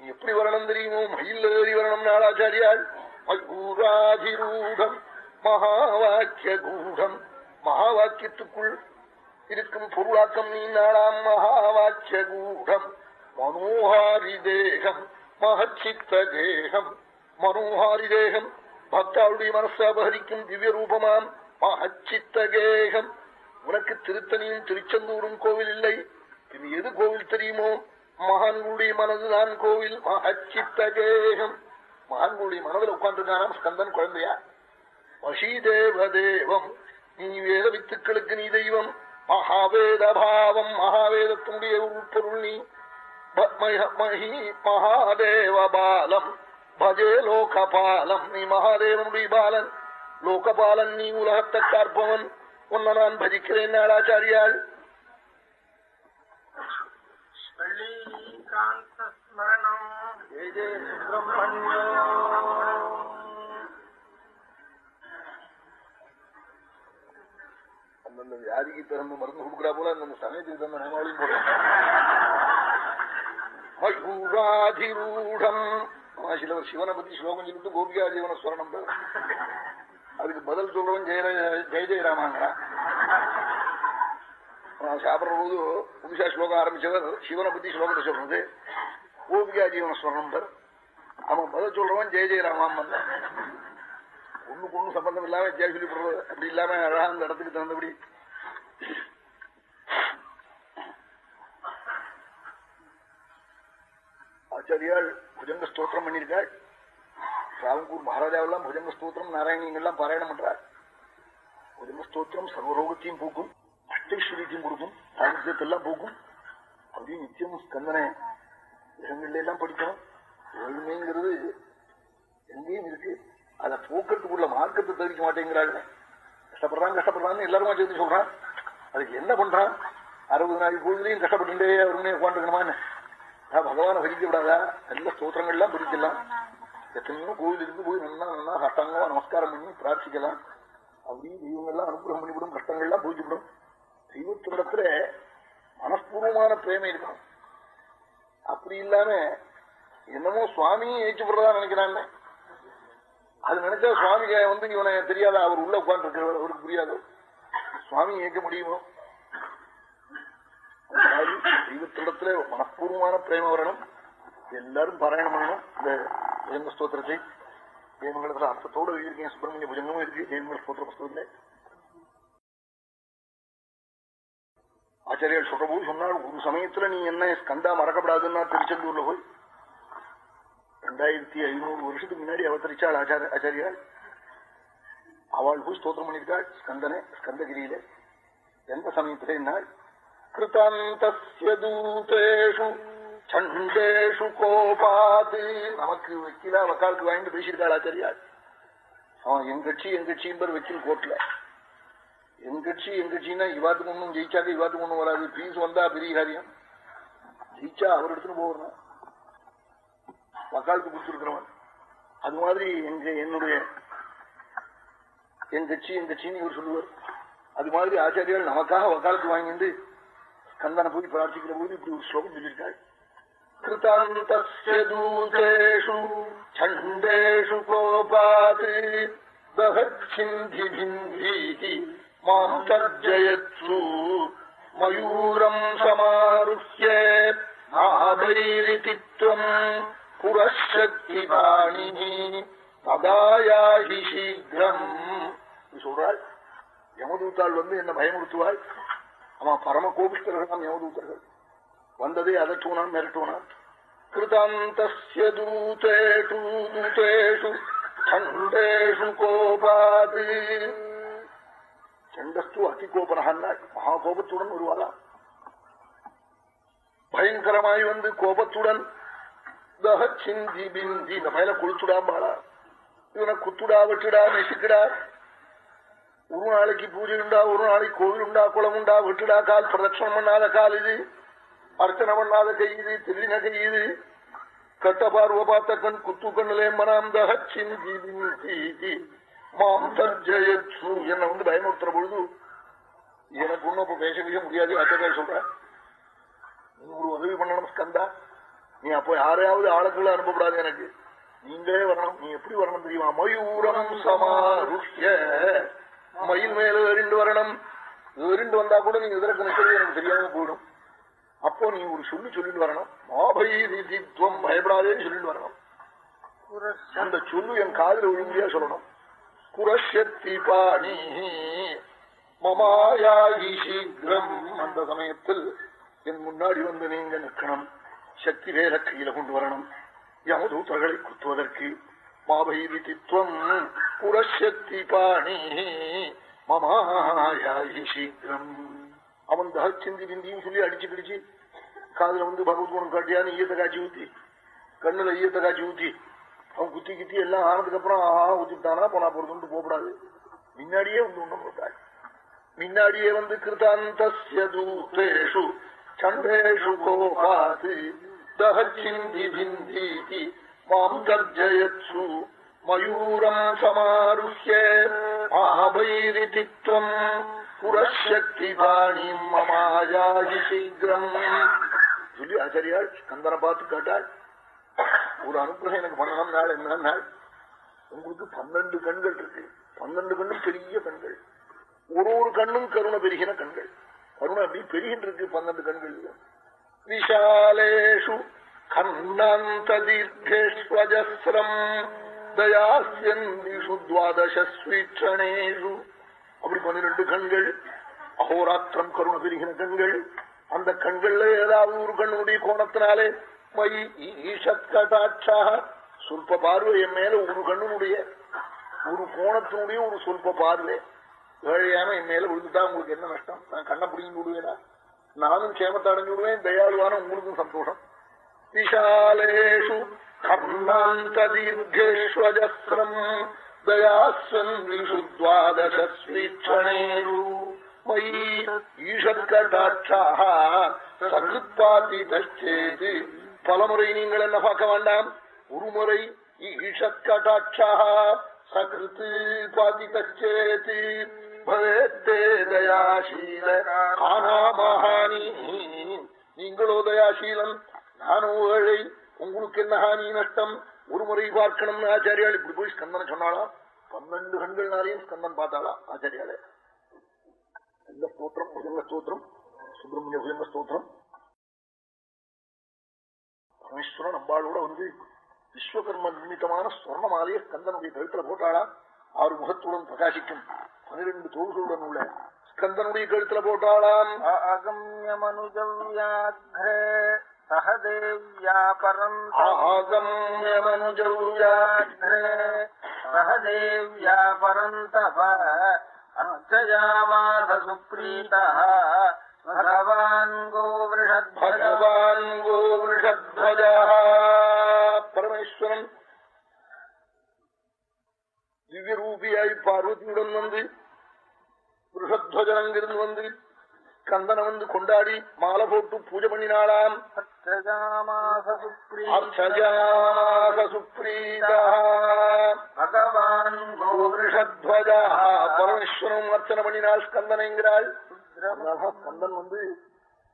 நீ எப்படி வரணும் தெரியுமோ மயில் ஏறி வரணும் நாளாச்சாரியாள் மயூராதிரூடம் மகாவாக்கியகூடம் மகாவாக்கியத்துக்குள் இருக்கும் பொருளாக்கம் நீ நாளாம் மகாவாக்கிய கூடம் மனோஹாரி தேகம் மகச்சித்த தேகம் மனோஹாரி தேகம் பக்தாவுடைய மனசை அபகரிக்கும் திவ்ய ரூபமாம் மகச்சித்த கேகம் உனக்கு திருத்தணியும் திருச்செந்தூரும் கோவில் இல்லை. இது எது கோவில் தெரியுமோ? மகான்களுடைய மனதுதான் கோவில் மகச்சித்த கேகம் மகான்களுடைய மனதில் உட்கார்ந்துருக்கானாம் ஸ்கந்தன் குழந்தையா? வஷீதேவ தேவம் நீ வேத வித்துக்களுக்கு நீ தெய்வம். மகாவேத பாவம் மகாவேதத்தினுடைய உட்பொருள் நீ. மகி மகாதேவ பாலம் பஜே லோகபாலம். நீ மகாதேவனுடைய பாலன். லோகபாலன் நீ உலகத்தை காற்பவன் உன்னை நான் பஜிக்கிறேன் நாளாச்சாரியாள் ஸ்மரணம். ஜெய ஜெய. சுப்பிரமணியோ அந்தந்த வியாதிக்கு தகுந்த மருந்து கொடுக்குறா போல அந்த சமயத்துக்கு தகுந்த நியமாவளியும் போடுறோம். மயூராதிரூடம். சிலவர் சிவனை பத்தி ஸ்லோகம் சொல்லிட்டு கோபிகா ஜீவன ஸ்வரணம் அதுக்கு பதில் சொல்றவன் ஜெய ஜெய ஜெயராமாங்கிறான். நான் சாப்பிடுற போது புதுசா ஸ்லோகம் ஆரம்பிச்சவர் சிவனை பத்தி ஸ்லோகத்தை சொல்றது. கோபிகா ஜீவன ஸ்வரணம் அவன் பதில் சொல்றவன் ஜெய ஜெயராமான் ஒண்ணுக்கு ஒண்ணு சம்பந்தம் இல்லாம ஜெய சொல்லி போடுறது அப்படி இல்லாம அழகா அந்த இடத்துக்கு தகுந்தபடி. ஆச்சாரியால் புஜங்க ஸ்தோத்திரம் பண்ணியிருக்காள் ராவங்கூர் மகாராஜாவெல்லாம் புஜங்க ஸ்தோத்திரம் நாராயணியங்கள்லாம் பாராயணம் புஜங்க ஸ்தோத்திரம் சர்வரோகத்தையும் போக்கும் அஷ்டைஸ்வரியத்தையும் கொடுக்கும் சாகித்யத்தெல்லாம் போக்கும். அப்படியே நித்தியம் ஸ்கந்தனை. கிரகங்கள்ல எல்லாம் படிக்கணும் ஏழ்மைங்கிறது எங்கேயும் இருக்கு. அதை போக்குறதுக்குள்ள மார்க்கத்தை தெரிவிக்க மாட்டேங்கிறாள். கஷ்டப்படுறான் கஷ்டப்படுறான்னு எல்லாருமா சேர்த்து சொல்றான். அதுக்கு என்ன பண்றான்? அறுபது நாள் பொழுதுலையும் கஷ்டப்பட்டுட்டே அவருமே உட்காந்துக்கணுமான்னு பகவானை பறிக்க விடாதா? நல்ல ஸ்தோத்திரங்கள்லாம் பிரிக்கலாம். எத்தனையோ கோவில் இருந்து போய் நல்லா நல்லா கஷ்டங்களா நமஸ்காரம் பண்ணி பிரார்த்திக்கலாம். அப்படி தெய்வங்கள்லாம் அனுகிரகம் பண்ணிவிடும் கஷ்டங்கள்லாம் போய்விடும் தெய்வத்தினிடத்துல மனப்பூர்வமான பிரேமை இருக்கணும். அப்படி இல்லாம என்னமோ சுவாமியும் ஏற்றுப்படுறதா நினைக்கிறான்னு. அது நினைச்சா சுவாமிக்கு வந்து இவனை தெரியாத அவர் உள்ள உட்கார்ந்து இருக்கிறவர் அவருக்கு புரியாது. சுவாமி ஏற்க முடியுமோ? தெய்வத்திடத்துல மனப்பூர்வமான பிரேம வரணும். எல்லாரும் பாராயணம் பண்ணணும். இந்த ஜெயம ஸ்தோத்திரத்தை. ஜெயமங்கலத்துல அர்த்தத்தோடு எழுதியிருக்கேன். சுப்பிரமணிய புஜங்கமும் இருக்கு. ஜெயமங்கல ஸ்தோத்திர புஸ்தகத்துல. ஆச்சாரியர் சொல்றபோது சொன்னால் ஒரு சமயத்துல நீ என்ன ஸ்கந்தா மறக்கப்படாதுன்னா திருச்செந்தூர்ல போய் ரெண்டாயிரத்தி ஐநூறு வருஷத்துக்கு முன்னாடி அவதரிச்சாள் ஆச்சார ஆச்சாரியாள் அவள் போய் ஸ்தோத்திரம் பண்ணியிருக்காள் ஸ்கந்தனை ஸ்கந்தகிரியில. எந்த சமயத்துல என்னால்? கிருதாந்தஸ்ய சண்டேஷு கோபாது. நமக்கு வக்கீலா வக்காலுக்கு வாங்கிட்டு பேசியிருக்காள் ஆச்சாரியாள் அவன் என் கட்சி என் கட்சியின் வக்கீல் கோர்ட்ல. என் கட்சி என் கட்சின்னா இவாத்துக்கு ஒண்ணும் ஜெயிச்சாக்க இவாத்துக்கு ஒண்ணும் வராது. பீஸ் வந்தா பெரிய காரியம். ஜெயிச்சா அவர் எடுத்துன்னு போகணும். வக்காலத்து கொடுத்துருக்கிறவன். அது மாதிரி எங்க என்னுடைய என் கட்சி என் கட்சின்னு இவர் சொல்லுவார். அது மாதிரி ஆச்சாரியால் நமக்காக வக்காலத்து வாங்கிட்டு கந்தனை போய் பிரார்த்திக்கிற போது இப்படி ஒரு ஸ்லோகம் சொல்லியிருக்காள் கிருதாந்தூதேஷு சண்டேஷு கோபாத் தஹிந்திபிந்தீதி மாம் தர்ஜயத்சு மயூரம் சமாருஹ்ய மகாபைரிதித்வம் புரசக்திபாணி ததாயாகி சீக்கிரம் சொல்றாள் யமதூத்தாள் வந்து என்ன பயமுறுத்துவாள்? அவன் பரம கோபிஷ்டர்கள் யமதூத்தர்கள் வந்ததே அதட்டுவனான் மிரட்டுவனான் கிருதாந்தஸ்ய தூதேஷு தூதேஷு சண்டேஷு கோபாது. சண்டஸ்து அதி மகா கோபத்துடன் வருவாளா பயங்கரமாய் வந்து கோபத்துடன் சிந்தி பிந்தி இந்த பயல கொளுத்துடாம்பாளா இவனை குத்துடா வெட்டுடா நெசுக்குடா. ஒரு நாளைக்கு பூஜை உண்டா ஒரு நாளைக்கு கோவில் உண்டா குளம் உண்டா வெட்டுடா கால் பிரதட்சணம் பண்ணாத கால் இது. அர்ச்சனை பண்ணாத கை இது திருவின கை இது. கட்ட பார்வ பார்த்த கண் குத்து கண்ணிலே மனாம் தஹிந்தி மாம் தர்ஜயத்சு என்ன வந்து பயமுறுத்துற பொழுது எனக்கு ஒன்னும் இப்ப பேச முடியாது அத்தகைய சொல்ற. ஒரு உதவி பண்ணணும் ஸ்கந்தா. நீ அப்போ யாரையாவது ஆளுக்குள்ள அனுப்பப்படாது எனக்கு. நீங்களே வரணும். நீ எப்படி வரணும் தெரியுமா? மயூரம் சமாருஷ்ய. மயில் மேல ஏறிண்டு வரணும். ஏறிண்டு வந்தா கூட நீங்க இதற்கு நிக்கிறது எனக்கு தெரியாம போயிடும். அப்போ நீ ஒரு சொல்லி சொல்லிட்டு வரணும். மாபைதித்வம் பயப்படாதேன்னு சொல்லிட்டு வரணும். அந்த சொல்லு என் காதல ஒழுங்கியா சொல்லணும். புரஷத்தி பாணி. மமாயாகி சீக்கிரம். அந்த சமயத்தில் என் முன்னாடி வந்து நீங்க நிற்கணும். சக்தி வேற கையில கொண்டு வரணும். யமதூதர்களை குத்துவதற்கு. மாபைதித்வம் புரஷத்தி பாணி மமாயாகி சீக்கிரம். அவன் தகச்சிந்தி பிந்தியும் சொல்லி அடிச்சு பிடிச்சு காதுல வந்து பகவத் குணம் காட்டியான்னு ஈயத்தை காட்சி ஊத்தி. கண்ணுல ஈயத்தை காட்சி ஊத்தி. அவன் குத்தி குத்தி எல்லாம் ஆனதுக்கு அப்புறம் ஆஹா ஊத்திட்டானா? போனா போறதுன்னு போகக்கூடாது. முன்னாடியே வந்து ஒண்ணும் போட்டாள் முன்னாடியே வந்து கிருதாந்தஸ்ய சண்டேஷு கோபாத் தஹச்சிந்தி பிந்தீதி மாம் கர்ஜயத்சு மயூரம் சமாருஷ்ய மகாபைரிதித்வம் புரசக்தி பாணி மமாயாகி சீக்கிரம் சொல்லி ஆச்சாரியாள் கந்தனை பார்த்து கேட்டாள் ஒரு அனுகிரகம் எனக்கு பண்ணணும் நாள் என்ன நாள் உங்களுக்கு பன்னெண்டு கண்கள் இருக்கு பன்னெண்டு கண்ணும் பெரிய கண்கள் ஒரு ஒரு கண்ணும் கருணை பெருகின கண்கள் கருணை அப்படி பெருகின் இருக்கு பன்னெண்டு கண்கள். விஷாலேஷு கண்ணாந்தீர்கேஸ்வஜஸ்ரம் தயாசியந்திஷு துவாதசஸ்வீட்சணேஷு அப்படி பன்னிரண்டு கண்கள். அகோராத்திரம் கருண பெருகின கண்கள். அந்த கண்கள்ல ஏதாவது ஒரு கண்ணுடைய கோணத்தினாலே மை ஈஷத்கடாட்சா சொல்ப பார்வை என் மேல ஒரு கண்ணுடைய ஒரு கோணத்தினுடைய ஒரு சொல்ப பார்வை. ஏழையான என் மேல விழுந்துட்டா உங்களுக்கு என்ன நஷ்டம்? நான் கண்ணை பிடிங்கி விடுவேனா? நானும் கேமத்தை அடைஞ்சு விடுவேன் தயாளுவான உங்களுக்கும் சந்தோஷம். விஷாலேஷு கர்ணாந்ததீர்கேஷ்வஜஸ்ரம் தயாஸ்வன்ஷு மயி ஈஷத்கடாட்சாக சகிருத்பாதிதேது பலமுறை நீங்கள் என்ன பார்க்க வேண்டாம்? ஒருமுறை ஈஷத்கடாட்சாக சகிருத்து பாதிதேது பவேத்தே நீங்களோ தயாசீலன் நானோ ஏழை உங்களுக்கு என்ன ஹானி நஷ்டம்? ஒரு முறை பார்க்கணும்னு ஆச்சாரியால் இப்படி போய் ஸ்கந்தனை சொன்னாலாம் பன்னெண்டு கண்கள் நாளையும் ஸ்கந்தன் பார்த்தாளா ஆச்சாரியாலே? எந்த ஸ்தோத்திரம்? முதல்ல ஸ்தோத்திரம்? சுப்பிரமணிய புஜங்க ஸ்தோத்திரம்? பரமேஸ்வரன் அம்பாளோட வந்து விஸ்வகர்ம நிமித்தமான ஸ்வர்ண மாலையை ஸ்கந்தனுடைய கழுத்துல போட்டாளா? ஆறு முகத்துடன் பிரகாசிக்கும். பனிரெண்டு தோள்களுடன் உள்ள. ஸ்கந்தனுடைய கழுத்துல போட்டாளாம். அகம்ய மனுஜவ்யாக்ரே சகதேவியா பரம் அகம்ய மனுஜவ்யாக்ரே சகதேவியா பரந்தப அர்ச்சயாமாத சுப்ரீதா பகவான் கோவிஷத் பகவான் கோவிஷத்வஜ பரமேஸ்வரன் பார்வதியுடன் வந்து ருஷத்வஜனங்கிருந்து வந்து கந்தனை வந்து கொண்டாடி மாலை போட்டு பூஜை பண்ணினாலாம் பகவான் பரமேஸ்வரம் அர்ச்சனை பண்ணினாள் ஸ்கந்தனைங்கிறாள் கந்தன் வந்து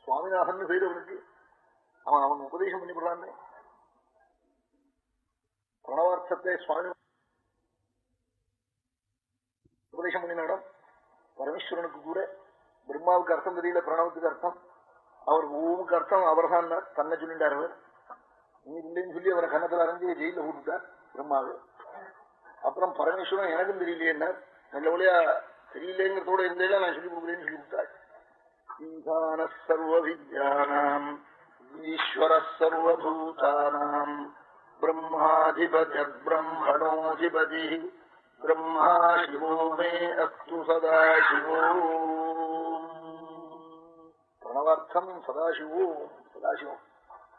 சுவாமிநாதன் பேர் அவனுக்கு. அவன் அவன் உபதேசம் பண்ணி போடுறான்னு பிரணவார்த்தத்தை சுவாமி உபதேசம் பண்ணின பரமேஸ்வரனுக்கு கூட பிரம்மாவுக்கு அர்த்தம் தெரியல பிரணவத்துக்கு அர்த்தம். அவர் ஓமுக்கு அர்த்தம் அவர் தான் தன்னை சொல்லிட்டார் அவர் இல்லைன்னு சொல்லி அவரை கன்னத்தில் அரைஞ்சு ஜெயில போட்டுட்டார் பிரம்மாவு. அப்புறம் பரமேஸ்வரன் எனக்கும் தெரியலையே நல்ல வழியா தெரியலேங்கிறதோட இருந்தேல நான் சொல்லி கொடுக்குறேன்னு சொல்லி கொடுத்தாள் ஈசான சர்வ வித்யானாம் ஈஸ்வர சர்வபூதானாம் பிரம்மாதிபதி பிரம்மணோதிபதி பிரம்மா சிவோ மே அஸ்து சதா பிரணவார்த்தம் சதாசிவோ சதாசிவம்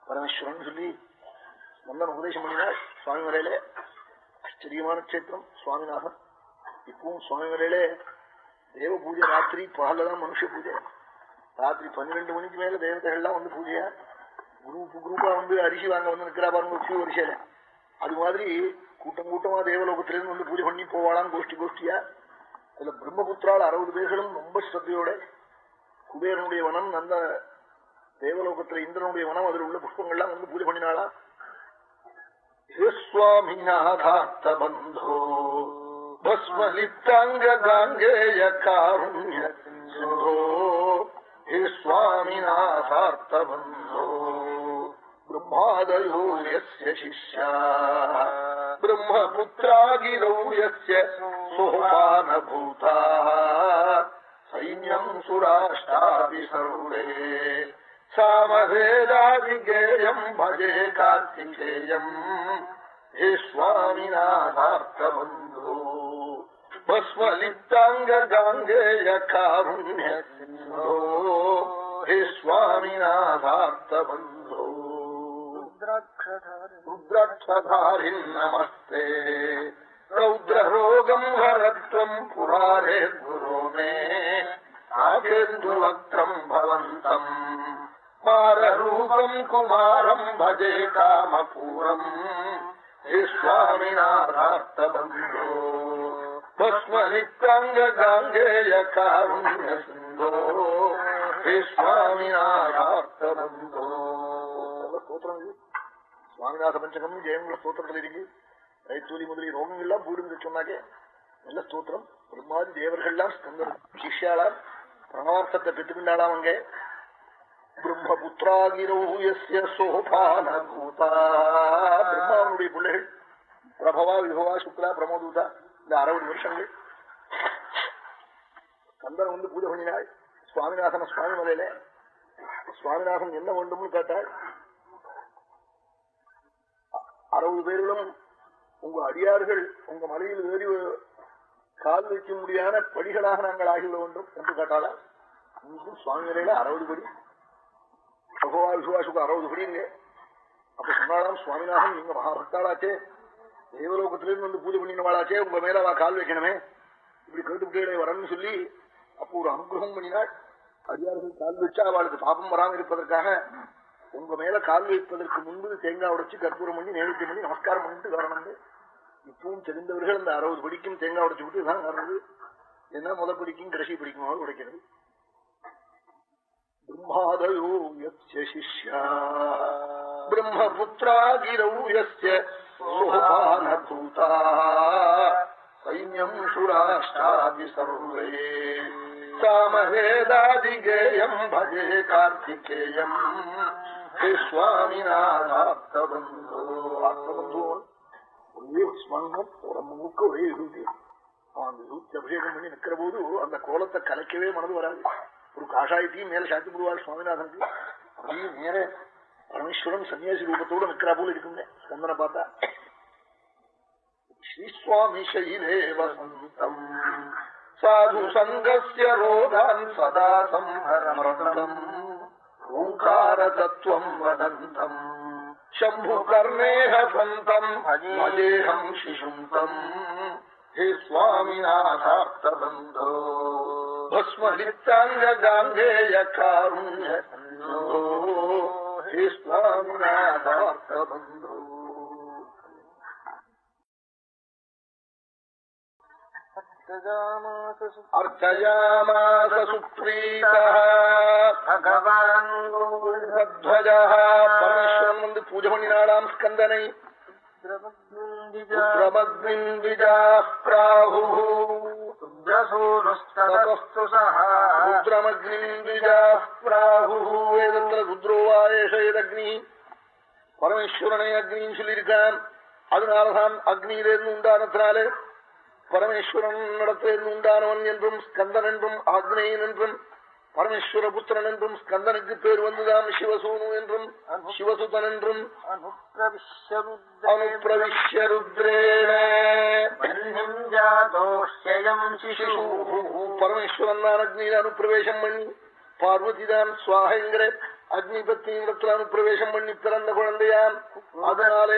பரமேஸ்வரன் சொல்லி மன்னன் உபதேசம் பண்ணினார் சுவாமி மலையிலே ஆச்சரியமான கஷேத்திரம் சுவாமிநாதன் இப்பவும் சுவாமி மலையிலே தேவ பூஜை ராத்திரி பகலதான் மனுஷ பூஜை ராத்திரி பன்னிரெண்டு மணிக்கு மேல தேவதைகள்லாம் வந்து பூஜையா குரூப் குரூப்பா வந்து அரிசி வாங்க வந்து நிற்கிறா பாருங்க ஒரு அது மாதிரி கூட்டம் கூட்டமா தேவலோகத்திலிருந்து வந்து பூஜை பண்ணி போவாளாம் கோஷ்டி கோஷ்டியா. அதுல பிரம்மபுத்திரால் அறுபது பேர்களும் ரொம்ப ஸ்ரத்தையோட குபேரனுடைய வனம் அந்த தேவலோகத்துல இந்திரனுடைய வனம் அதில் உள்ள புஷ்பங்கள்லாம் வந்து பூஜை பண்ணினாளா? ஹே சுவாமிநாதார்த்த காங்கேய காருண்ய சிந்தோ. ஹே சுவாமிநாதார்த்த பந்தோ பிரம்மாதயோ யஸ்ய சிஷ்யா பிரம்மபுத்திராகிரௌ யஸ்ய சோபானபூதா சைன்யம் சுராஷ்டாபி சர்வே சாமவேதாதிகேயம் பஜே கார்த்திகேயம் ஹே சுவாமிநாதார்த்தபந்தோ பஸ்மலிப்தாங்க நமஸ்தே. ரௌத்ரரோகம் ஹரத்வம் புராரே குரு மே ஆகேந்துவக்ரம் பவந்தம். மாரரூபம் குமாரம் பஜே காமபூரம். ஹே சுவாமிநாதார்த்தபந்தோ காருண்ய சிந்தோ சுவாமிநாத பஞ்சகம் ஜெயங்குல ஸ்தோத்திரத்தில் இருக்கு. ரைத்தூலி முதலிய ரோகங்கள்லாம் போடுங்க சொன்னாக்கே நல்ல ஸ்தோத்திரம். பிரம்மாதி தேவர்கள்லாம் ஸ்கந்தர் சிஷ்யாலாம் பிரணவார்த்தத்தை பெற்றுக்கொண்டாலாம் அங்கே. பிரம்மாவனுடைய பிள்ளைகள் பிரபவா விபவா சுக்லா பிரமோதூதா இந்த அறுபது வருஷங்கள். கந்தன் வந்து பூஜை பண்ணினாள் சுவாமிநாதன சுவாமி மலையில சுவாமிநாதன் என்ன வேண்டும்னு கேட்டாள் அறுபது பேர்களும் உங்க அடியார்கள் உங்க மலையில் ஏறி கால் வைக்க முடியாத படிகளாக நாங்கள் ஆகிவிட வேண்டும் என்று கேட்டாளா இன்னைக்கும் சுவாமிகரையில அறுபது படி பகவா விசுவாசுக்கு அறுபது படிங்க அப்ப சொன்னாலாம் சுவாமிநாதன் நீங்க மகாபக்தாளாச்சே தேவலோகத்திலிருந்து வந்து பூஜை பண்ணினவாளாச்சே உங்க மேல அவ கால் வைக்கணுமே இப்படி கேட்டுக்கிட்டே வரணும்னு சொல்லி அப்போ ஒரு அனுகிரகம் பண்ணினாள். அடியார்கள் கால் வச்சா அவளுக்கு பாபம் வராமல் இருப்பதற்காக உங்க மேல கால் வைப்பதற்கு முன்பு தேங்காய் உடைச்சு கற்பூரம் பண்ணி நேரத்தியம் பண்ணி நமஸ்காரம் பண்ணிட்டு வரணும் இப்பவும் தெரிந்தவர்கள் அந்த அறுபது படிக்கும் தேங்காய் உடைச்சு விட்டு தான் வர்றது. என்ன முத பிடிக்கும் கடைசி படிக்குமாவது உடைக்கிறது? பிரம்மாதயோ யஸ்ய சிஷ்யா. சைன்யம் சுராஷ்டாதி சர்வே. சாமவேதாதிகேயம் பஜே கார்த்திகேயம். ஒரே ஸ்மங்கம் உடம்பு ஒரே விபூதி அவன் அந்த விபூத்தி அபிஷேகம் பண்ணி நிக்கிற போது அந்த கோலத்தை கலைக்கவே மனது வராது. ஒரு காஷாயத்தையும் மேல சாத்தி விடுவாள் சுவாமிநாதனுக்கு. அப்படியே நேர பரமேஸ்வரன் சன்னியாசி ரூபத்தோடு நிக்கிறா போல இருக்குங்க ஸ்கந்தனை பார்த்தா. ஸ்ரீஸ்வாமி சைலே வசந்தம். சாது சங்கசிய ரோகான் சதா சம்ஹரமரணம் ஓங்காரதத்துவம் வதந்தம் சம்பு கர்ணேக பந்தம் அஜேகம் சிசுந்தம் ஹே சுவாமிநாதாப்தபந்தோ பஸ்மலித்தாங்க காங்கேய காருண்ய ஹே சுவாமிநாதாப்தபந்தோ अर्चयामास सुप्रीतः भगवान् ध्वजः பரமேஸ்வரன் வந்து பூஜை பண்ணினாளாம் ஸ்கந்தனை रुद्रसूनुस्ततस्तु सः ருத்ரமக்னிந்திராஹ்ராஹு ருத்ரோவாயேஷயதக்னி பரமேஸ்வரனை அக்னின்னு சொல்லியிருக்கான் அதனாலதான் அக்னியிலிருந்து உண்டானத்தினாலே பரமேஸ்வரன் நடத்திலிருந்து உண்டானவன் என்றும் ஸ்கந்தன் என்றும் ஆக்னேயன் என்றும் பரமேஸ்வர புத்திரன் என்றும் ஸ்கந்தனுக்கு பேர் வந்துதான் சிவசூனு என்றும் சிவசுதன் என்றும். அனுப்பிரவிஷ்ய ருத்ரேண ஜாதோஷ்யம் சிசு பரமேஸ்வரன் தான் அக்னியில் அனுப்பிரவேசம் பண்ணி பார்வதி தான் சுவாகங்கிற அக்னி பத்னி இடத்துல அனுப்பிரவேசம் பண்ணி பிறந்த குழந்தையாம். அதனாலே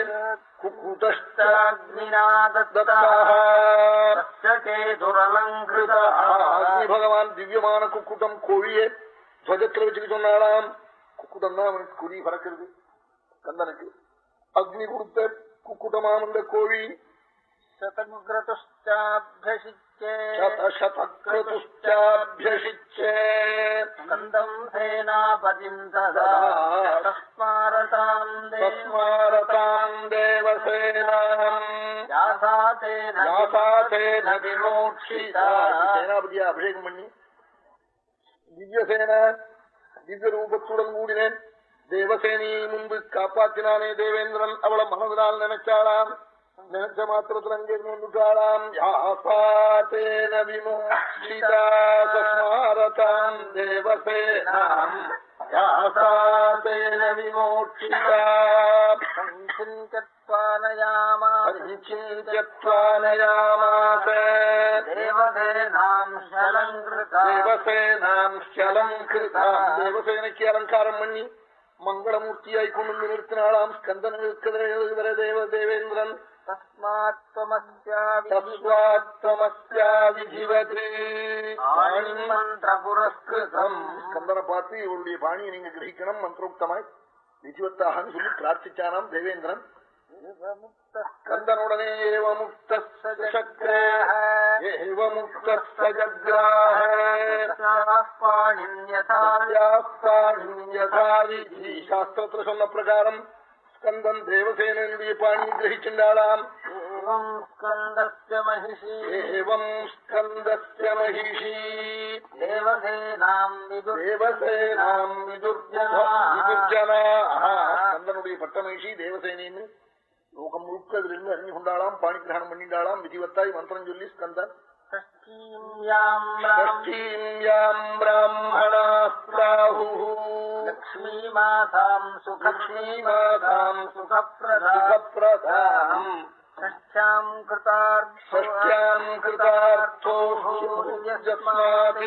அக்னி பகவான் திவ்யமான குக்குட்டம் கோழியே துவஜத்துல வச்சுக்க சொன்னாலாம் குக்குட்டம் தான் அவனுக்கு குறி பறக்கிறது. கந்தனுக்கு அக்னி கொடுத்த குக்குட்டமாம் கோழி. சதசதக்ரதுஷ்டாபியசிச்சே தஸ்மாரதாம் தஸ்மாரதாம் தேவசேனாம் யாசாதேன யாசாசேன விமோட்சிதா சேனாபதியா அபிஷேகம் பண்ணி திவ்யசேன திவ்ய ரூபத்துடன் கூடினேன்। தேவசேனியை முன்பு காப்பாற்றினானே தேவேந்திரன் அவளை மனதினால் நினைச்சாளாம் நினைச்ச மாத்திரத்தில் அங்கே வந்துட்டாளாம் யாசாத்தேன விமோட்சிதா தஸ்மாரதாம் தேவசேனாம் யாசாத்தேன விமோட்சிதா பரிச்சிந்தியத்வானயாமாச தேவசேனாம் ஷலங்கிருதாம் தேவசேனைக்கு அலங்காரம் பண்ணி மங்களமூர்த்தியாய் கொண்டு நிறுத்தினாளாம் ஸ்கந்தன் எழுதுகிற தேவ தேவேந்திரன் ஸ்கந்தனை பார்த்து இவருடைய பாணியை நீங்க கிரகிக்கணும் மந்திரோக்தமாய். விதிவத்தாகன்னு சொல்லி பிரார்த்திச்சானாம் தேவேந்திரன். கந்தனுடனே சாஸ்திரத்துல சொன்ன பிரகாரம் தேவசேனனுடைய பாணியை கிரகிச்சுண்டாளாம் மகிஷி ஏவம் ஸ்கந்தஸ்ய மகிஷி தேவதேனாம் விதுர் தேவசேனாம் விதுர்ஜனா ஸ்கந்தனுடைய பட்டமகிஷி தேவசேனின்னு லோகம் முழுக்க அதுல இருந்து அறிஞ்சு கொண்டாளாம் பாணி கிரகணம் பண்ணிண்டாளாம் விதிவத்தாய் மந்திரம் சொல்லி ஸ்கந்தன் षष्ठीयाम् षष्ठीयाम् ब्राह्मणास्ताहुः लक्ष्मीमाताम् सुखक्ष्मीमाताम् लक्ष्मीमाताम् सुखप्रदाम् सुखप्रदाम् षष्ठ्याम् कृतार्थो षष्ट्याम् कृतार्थो भूयस्मात्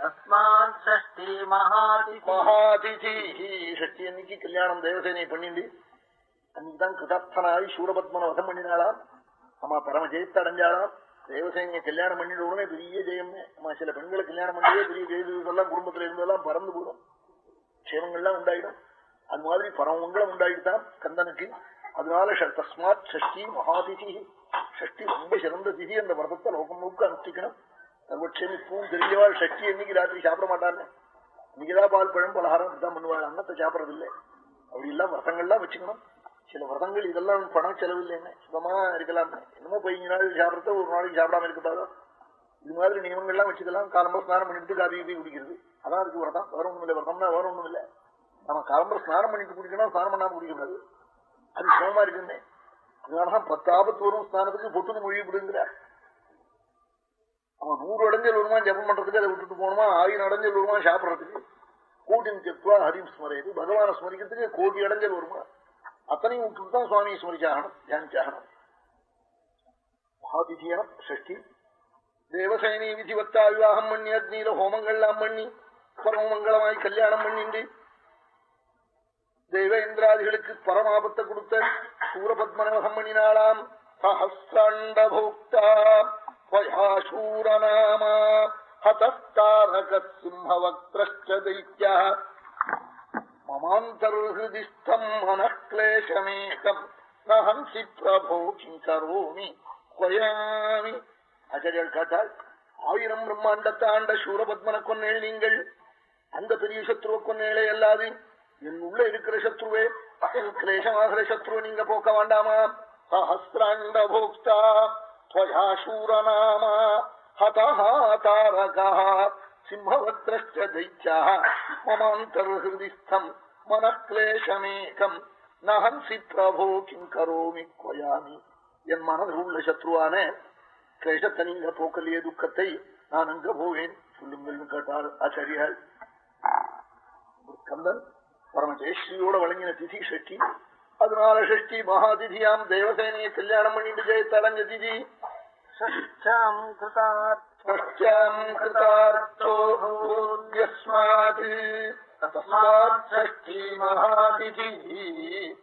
तस्मात् षष्ठी महातिथि மகாதிதி ஷஷ்டி அன்னைக்கு கல்யாணம் தேவசேனை பண்ணிண்டு அன்னைக்குதான் கிருதார்த்தனாய் சூரபத்மன வதம் பண்ணினாளாம் அம்மா பரம ஜெயத்தை அடைஞ்சாளாம் தேவசேனிய கல்யாணம் பண்ணிட்டு உடனே பெரிய ஜெயமே. அம்மா சில பெண்களை கல்யாணம் பண்ணியே பெரிய ஜெயதெல்லாம் குடும்பத்துல இருந்ததெல்லாம் பறந்து போடும் க்ஷேமங்கள்லாம் உண்டாயிடும். அது மாதிரி பரமங்களும் உண்டாயிட்டான் கந்தனுக்கு. அதனால தஸ்மாத் ஷஷ்டி மகாதிதி. ஷஷ்டி ரொம்ப சிறந்த திதி அந்த விரதத்தை லோகம் முழுக்க அனுஷ்டிக்கணும். சர்வக்ஷேமி பூவும் தெரியவாள் ஷஷ்டி என்னைக்கு ராத்திரி சாப்பிட மாட்டான்னு. இன்னைக்குதான் பால் பழம் பலகாரம் இதுதான் பண்ணுவாள். அன்னத்தை சாப்பிடறதில்லை. அப்படி எல்லாம் விரதங்கள்லாம் வச்சுக்கணும். சில விரதங்கள் இதெல்லாம் பணம் செலவு சுகமா இருக்கலாம். என்னமோ பதினஞ்சு நாள் சாப்பிடறத ஒரு நாளைக்கு சாப்பிடாம இருக்கக்கூடாதோ? இது மாதிரி நியமங்கள்லாம் வச்சுக்கலாம். காலம்பர ஸ்நானம் பண்ணிட்டு காபி கீபி குடிக்கிறது. அதான் அதுக்கு விரதம். வேற ஒண்ணும் இல்லை. விரதம்னா வேற ஒண்ணும் இல்லை. நம்ம காலம்பரம் ஸ்நானம் பண்ணிட்டு குடிக்கணும் ஸ்நானம் பண்ணாம குடிக்கக்கூடாது அது சுகமா இருக்குன்னு அதனாலதான் பத்தாபத்து வரும் ஸ்நானத்துக்கு. பொட்டுன்னு மொழி அவன் நூறு அடைஞ்சல் வருமா? ஜபம் பண்றதுக்கு அதை விட்டுட்டு போகணுமா? ஆயிரம் அடைஞ்சல் வருமா சாப்பிடறதுக்கு? கோட்டின் செத்வா ஹரிம் ஸ்மரேது. பகவானை ஸ்மரிக்கிறதுக்கு கோடி அடைஞ்சல் வருமா? அத்தனையும் விட்டுட்டு தான் சுவாமியை ஸ்மரிச்சாகணும் தியானிச்சாகணும். மகாதிதியனம் ஷஷ்டி. தேவசேனி விதிவத்தா விவாகம் பண்ணி அக்னியில ஹோமங்கள்லாம் பண்ணி பரமமங்கலமாய் கல்யாணம் பண்ணிண்டு தேவேந்திராதிகளுக்கு பரமாபத்தை கொடுத்த சூரபத்மனவகம் பண்ணினாலாம் சஹசிராண்ட போக்தா வயாசூரநாமா ஹதாரக சிம்ஹவக்திரஷ்ட மமாந்தர்ஹிதிஷ்டம் மனக்லேஷமேகம். நஹம்சி பிரபோ கரோமி கொயாமி ஆச்சாரியால் காட்டால் ஆயிரம் பிரம்மாண்டத்தை ஆண்ட சூரபத்மனை கொன்னேள் நீங்கள் அந்த பெரிய சத்ருவ கொன்னேளே அல்லாது என் உள்ள இருக்கிற சத்ருவே கிளேசமாகிற சத்ருவ நீங்க போக்க வேண்டாமா? சஹசிராண்ட போக்தா துவயா சூரநாமா ஹதஹா தாரகா சிம்மவத்ரஷ்ட தைச்சா மமாந்தர்ஹிருதிஸ்தம் மனக்லேஷமேகம். நகன்சி பிரபோ கிம் கரோமி கொயாமி. என் மனதில் உள்ள சத்ருவான கிளேஷத்தை நீங்க போக்கலையே துக்கத்தை நான் அங்க போவேன்? சொல்லுங்கள்னு கேட்டார் ஆச்சாரியால் கந்தன் பரமஜெயஸ்ரீயோட வழங்கின திதி ஷஷ்டி. அதனால ஷஷ்டி மகாதிதியாம் தேவசேனையை கல்யாணம் பண்ணிட்டு ஜெயத்தடைஞ்ச திதி. ஷஷ்டாம் கிருதார்த்தாம் கிருதார்த்தோ कृतार्थो भूर्यस्मात् तस्मात् षष्ठी महातिथिः